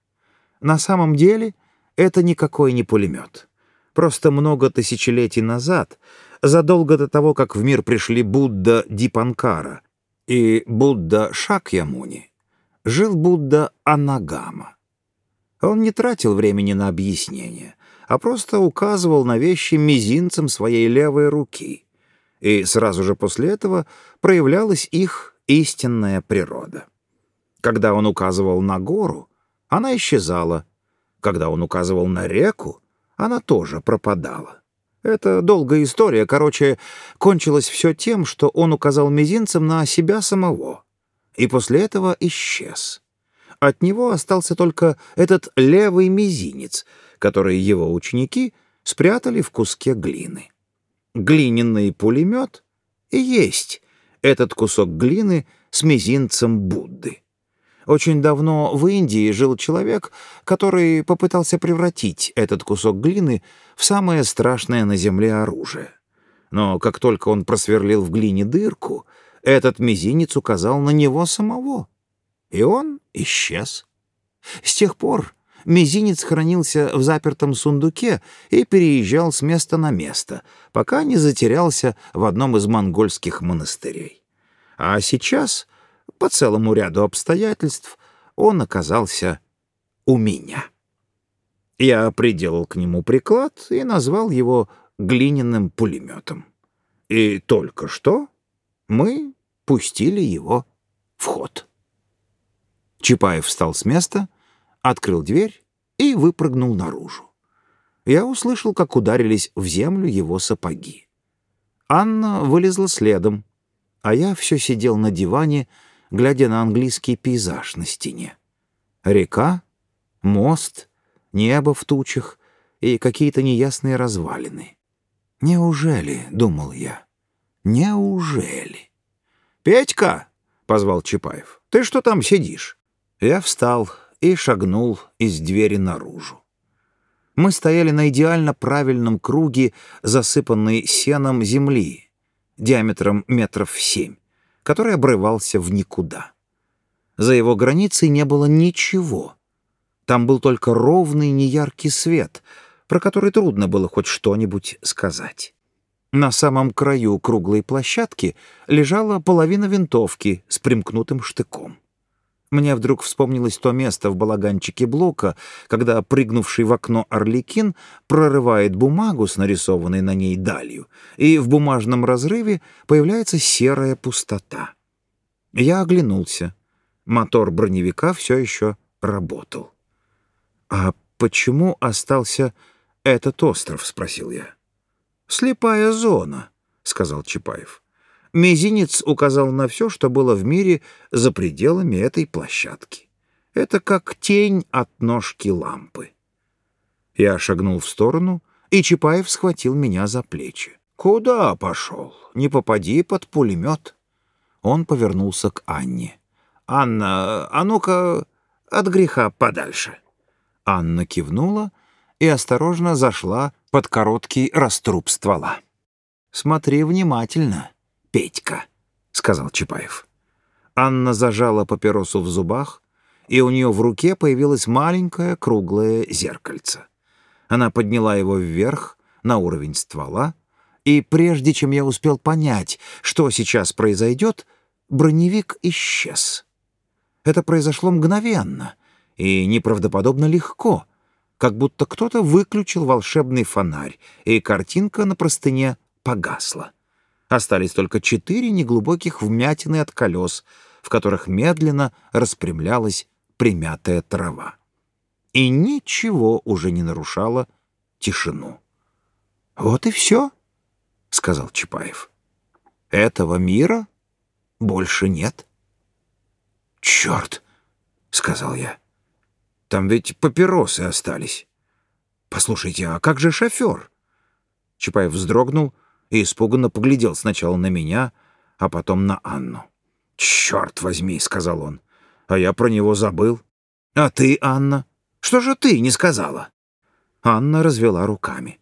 На самом деле это никакой не пулемет. Просто много тысячелетий назад, задолго до того, как в мир пришли Будда Дипанкара и Будда Шакьямуни жил Будда Анагама. Он не тратил времени на объяснение, а просто указывал на вещи мизинцем своей левой руки, и сразу же после этого проявлялась их истинная природа. Когда он указывал на гору, она исчезала, когда он указывал на реку, она тоже пропадала. Это долгая история. Короче, кончилось все тем, что он указал мизинцем на себя самого. И после этого исчез. От него остался только этот левый мизинец, который его ученики спрятали в куске глины. Глиняный пулемет и есть этот кусок глины с мизинцем Будды. Очень давно в Индии жил человек, который попытался превратить этот кусок глины в самое страшное на земле оружие. Но как только он просверлил в глине дырку, этот мизинец указал на него самого, и он исчез. С тех пор мизинец хранился в запертом сундуке и переезжал с места на место, пока не затерялся в одном из монгольских монастырей. А сейчас по целому ряду обстоятельств он оказался у меня. Я приделал к нему приклад и назвал его глиняным пулеметом. И только что мы пустили его в ход. Чапаев встал с места, открыл дверь и выпрыгнул наружу. я услышал, как ударились в землю его сапоги. Анна вылезла следом, а я все сидел на диване, глядя на английский пейзаж на стене. Река, мост, небо в тучах и какие-то неясные развалины. «Неужели?» — думал я. «Неужели?» «Петька!» — позвал Чапаев. «Ты что там сидишь?» Я встал и шагнул из двери наружу. Мы стояли на идеально правильном круге, засыпанной сеном земли, диаметром метров семь, который обрывался в никуда. За его границей не было ничего. Там был только ровный неяркий свет, про который трудно было хоть что-нибудь сказать. На самом краю круглой площадки лежала половина винтовки с примкнутым штыком. Мне вдруг вспомнилось то место в балаганчике блока, когда прыгнувший в окно Орликин прорывает бумагу с нарисованной на ней далью, и в бумажном разрыве появляется серая пустота. Я оглянулся. Мотор броневика все еще работал. «А почему остался этот остров?» — спросил я. «Слепая зона», — сказал Чапаев. Мизинец указал на все, что было в мире за пределами этой площадки. Это как тень от ножки лампы. Я шагнул в сторону, и Чапаев схватил меня за плечи. «Куда пошел? Не попади под пулемет». Он повернулся к Анне. «Анна, а ну-ка от греха подальше». Анна кивнула и осторожно зашла под короткий раструб ствола. «Смотри внимательно», Петька», — сказал Чапаев. Анна зажала папиросу в зубах, и у нее в руке появилось маленькое круглое зеркальце. Она подняла его вверх, на уровень ствола, и прежде чем я успел понять, что сейчас произойдет, броневик исчез. Это произошло мгновенно и неправдоподобно легко, как будто кто-то выключил волшебный фонарь, и картинка на простыне погасла. Остались только четыре неглубоких вмятины от колес, в которых медленно распрямлялась примятая трава. И ничего уже не нарушало тишину. «Вот и все», — сказал Чапаев. «Этого мира больше нет». «Черт!» — сказал я. «Там ведь папиросы остались. Послушайте, а как же шофер?» Чапаев вздрогнул и испуганно поглядел сначала на меня, а потом на Анну. «Черт возьми», — сказал он, — «а я про него забыл». «А ты, Анна? Что же ты не сказала?» Анна развела руками.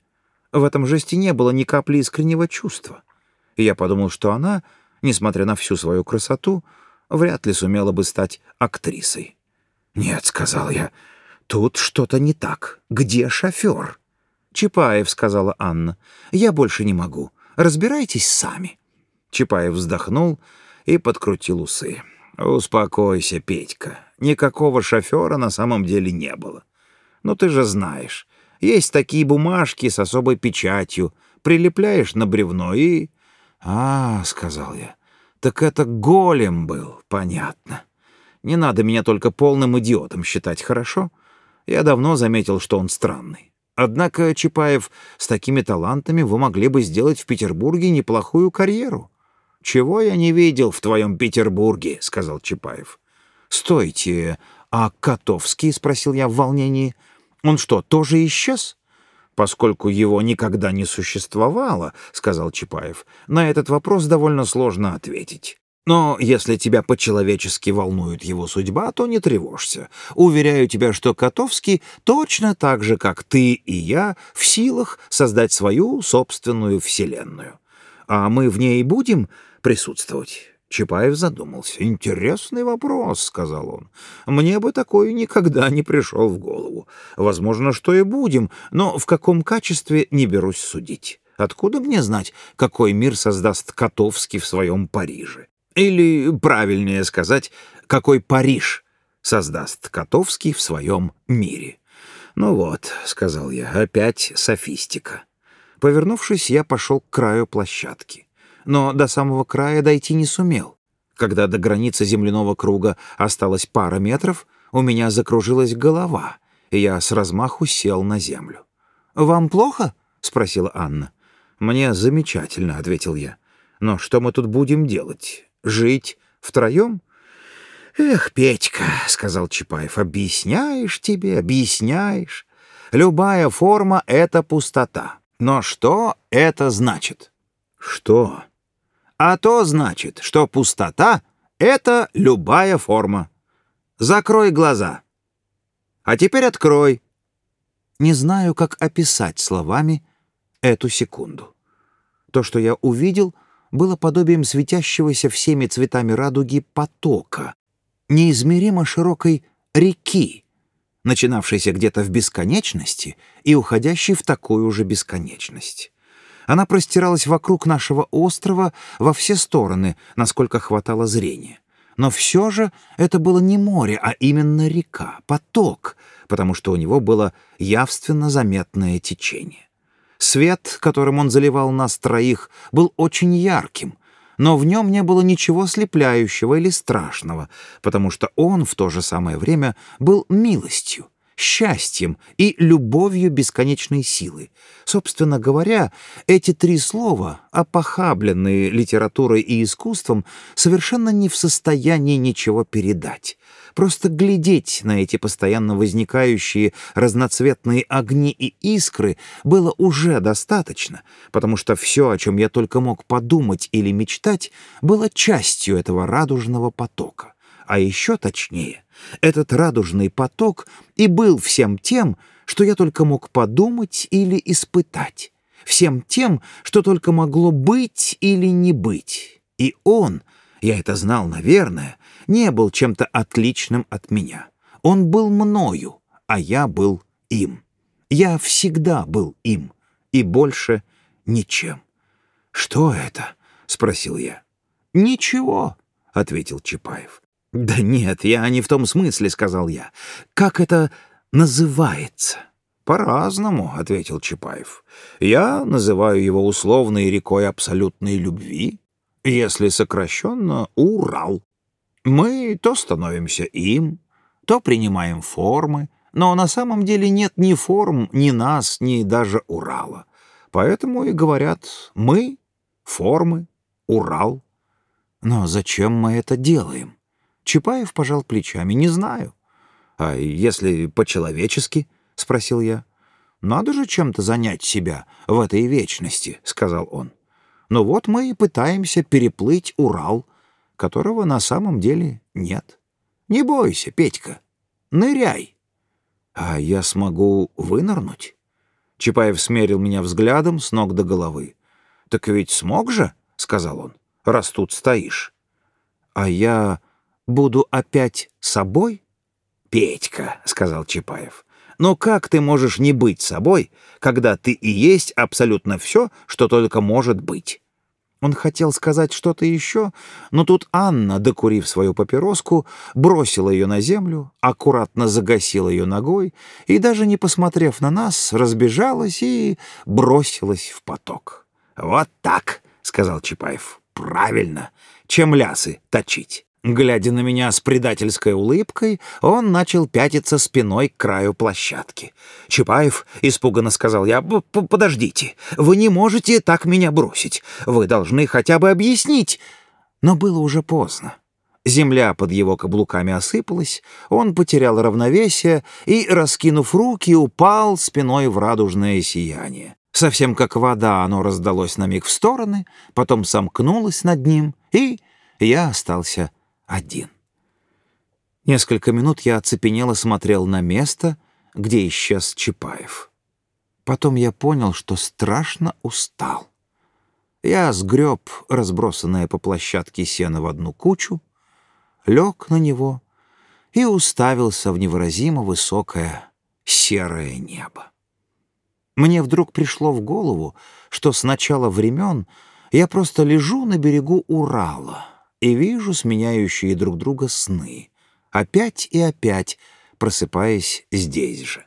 В этом жесте не было ни капли искреннего чувства. И я подумал, что она, несмотря на всю свою красоту, вряд ли сумела бы стать актрисой. «Нет», — сказал я, — «тут что-то не так. Где шофер?» «Чапаев», — сказала Анна, — «я больше не могу. Разбирайтесь сами». Чапаев вздохнул и подкрутил усы. «Успокойся, Петька. Никакого шофера на самом деле не было. Но ты же знаешь, есть такие бумажки с особой печатью. Прилепляешь на бревно и...» «А, — сказал я, — так это голем был, понятно. Не надо меня только полным идиотом считать, хорошо? Я давно заметил, что он странный. Однако, Чапаев, с такими талантами вы могли бы сделать в Петербурге неплохую карьеру. «Чего я не видел в твоем Петербурге?» — сказал Чапаев. «Стойте, а Котовский?» — спросил я в волнении. «Он что, тоже исчез?» «Поскольку его никогда не существовало», — сказал Чапаев, — «на этот вопрос довольно сложно ответить. Но если тебя по-человечески волнует его судьба, то не тревожься. Уверяю тебя, что Котовский точно так же, как ты и я, в силах создать свою собственную вселенную. А мы в ней будем присутствовать». Чапаев задумался. «Интересный вопрос», — сказал он. «Мне бы такой никогда не пришел в голову. Возможно, что и будем, но в каком качестве не берусь судить. Откуда мне знать, какой мир создаст Котовский в своем Париже? Или, правильнее сказать, какой Париж создаст Котовский в своем мире. «Ну вот», — сказал я, — «опять софистика». Повернувшись, я пошел к краю площадки. Но до самого края дойти не сумел. Когда до границы земляного круга осталось пара метров, у меня закружилась голова, и я с размаху сел на землю. «Вам плохо?» — спросила Анна. «Мне замечательно», — ответил я. «Но что мы тут будем делать? Жить втроем?» «Эх, Петька», — сказал Чапаев, — «объясняешь тебе, объясняешь. Любая форма — это пустота. Но что это значит?» «Что?» «А то значит, что пустота — это любая форма. Закрой глаза. А теперь открой». Не знаю, как описать словами эту секунду. То, что я увидел, было подобием светящегося всеми цветами радуги потока, неизмеримо широкой реки, начинавшейся где-то в бесконечности и уходящей в такую же бесконечность. Она простиралась вокруг нашего острова во все стороны, насколько хватало зрения. Но все же это было не море, а именно река, поток, потому что у него было явственно заметное течение. Свет, которым он заливал нас троих, был очень ярким, но в нем не было ничего слепляющего или страшного, потому что он в то же самое время был милостью, счастьем и любовью бесконечной силы. Собственно говоря, эти три слова, опохабленные литературой и искусством, совершенно не в состоянии ничего передать. Просто глядеть на эти постоянно возникающие разноцветные огни и искры было уже достаточно, потому что все, о чем я только мог подумать или мечтать, было частью этого радужного потока. А еще точнее, этот радужный поток и был всем тем, что я только мог подумать или испытать, всем тем, что только могло быть или не быть. И он, я это знал, наверное, не был чем-то отличным от меня. Он был мною, а я был им. Я всегда был им, и больше ничем. «Что это?» — спросил я. «Ничего», — ответил Чапаев. «Да нет, я не в том смысле», — сказал я. «Как это называется?» «По-разному», — ответил Чапаев. «Я называю его условной рекой абсолютной любви, если сокращенно — Урал. Мы то становимся им, то принимаем формы, но на самом деле нет ни форм, ни нас, ни даже Урала. Поэтому и говорят «мы», «формы», «Урал». Но зачем мы это делаем? Чапаев пожал плечами. «Не знаю». «А если по-человечески?» — спросил я. «Надо же чем-то занять себя в этой вечности», — сказал он. «Ну вот мы и пытаемся переплыть Урал, которого на самом деле нет. Не бойся, Петька, ныряй. А я смогу вынырнуть? Чапаев смерил меня взглядом с ног до головы. «Так ведь смог же?» — сказал он. «Раз тут стоишь». «А я буду опять собой?» «Петька», — сказал Чапаев. «Но как ты можешь не быть собой, когда ты и есть абсолютно все, что только может быть?» Он хотел сказать что-то еще, но тут Анна, докурив свою папироску, бросила ее на землю, аккуратно загасила ее ногой и, даже не посмотрев на нас, разбежалась и бросилась в поток. «Вот так», — сказал Чапаев, — «правильно, чем лясы точить». Глядя на меня с предательской улыбкой, он начал пятиться спиной к краю площадки. «Чапаев», — испуганно сказал я, — «подождите, вы не можете так меня бросить. Вы должны хотя бы объяснить». Но было уже поздно. Земля под его каблуками осыпалась, он потерял равновесие и, раскинув руки, упал спиной в радужное сияние. Совсем как вода, оно раздалось на миг в стороны, потом сомкнулось над ним, и я остался один. Несколько минут я оцепенело смотрел на место, где исчез Чапаев. Потом я понял, что страшно устал. Я сгреб разбросанное по площадке сено в одну кучу, лег на него и уставился в невыразимо высокое серое небо. Мне вдруг пришло в голову, что с начала времен я просто лежу на берегу Урала — и вижу сменяющие друг друга сны, опять и опять просыпаясь здесь же.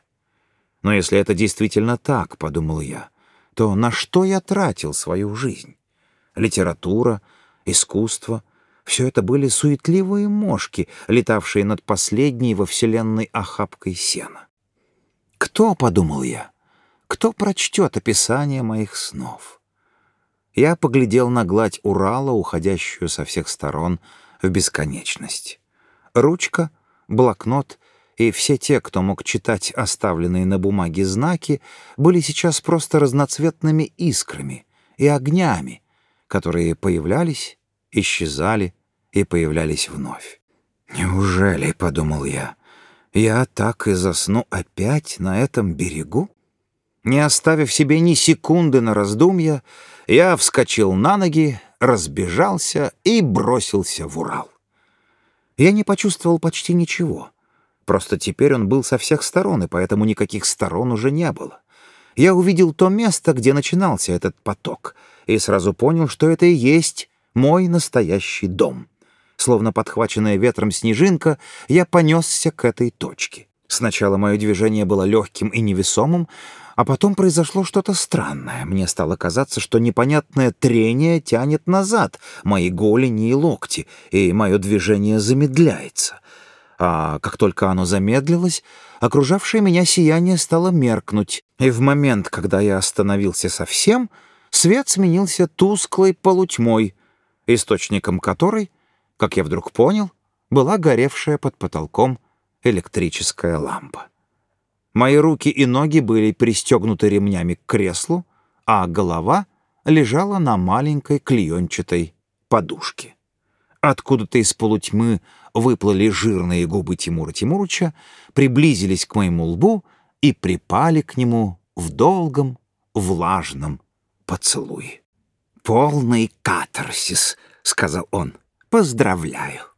Но если это действительно так, — подумал я, — то на что я тратил свою жизнь? Литература, искусство — все это были суетливые мошки, летавшие над последней во Вселенной охапкой сена. Кто, — подумал я, — Кто прочтет описание моих снов? Я поглядел на гладь Урала, уходящую со всех сторон в бесконечность. Ручка, блокнот и все те, кто мог читать оставленные на бумаге знаки, были сейчас просто разноцветными искрами и огнями, которые появлялись, исчезали и появлялись вновь. «Неужели, — подумал я, — я так и засну опять на этом берегу?» Не оставив себе ни секунды на раздумья, я вскочил на ноги, разбежался и бросился в Урал. Я не почувствовал почти ничего. Просто теперь он был со всех сторон, и поэтому никаких сторон уже не было. Я увидел то место, где начинался этот поток, и сразу понял, что это и есть мой настоящий дом. Словно подхваченная ветром снежинка, я понесся к этой точке. Сначала мое движение было легким и невесомым, а потом произошло что-то странное. Мне стало казаться, что непонятное трение тянет назад мои голени и локти, и мое движение замедляется. А как только оно замедлилось, окружавшее меня сияние стало меркнуть, и в момент, когда я остановился совсем, свет сменился тусклой полутьмой, источником которой, как я вдруг понял, была горевшая под потолком электрическая лампа. Мои руки и ноги были пристегнуты ремнями к креслу, а голова лежала на маленькой клеенчатой подушке. Откуда-то из полутьмы выплыли жирные губы Тимура Тимурыча, приблизились к моему лбу и припали к нему в долгом, влажном поцелуе. «Полный катарсис», — сказал он. «Поздравляю».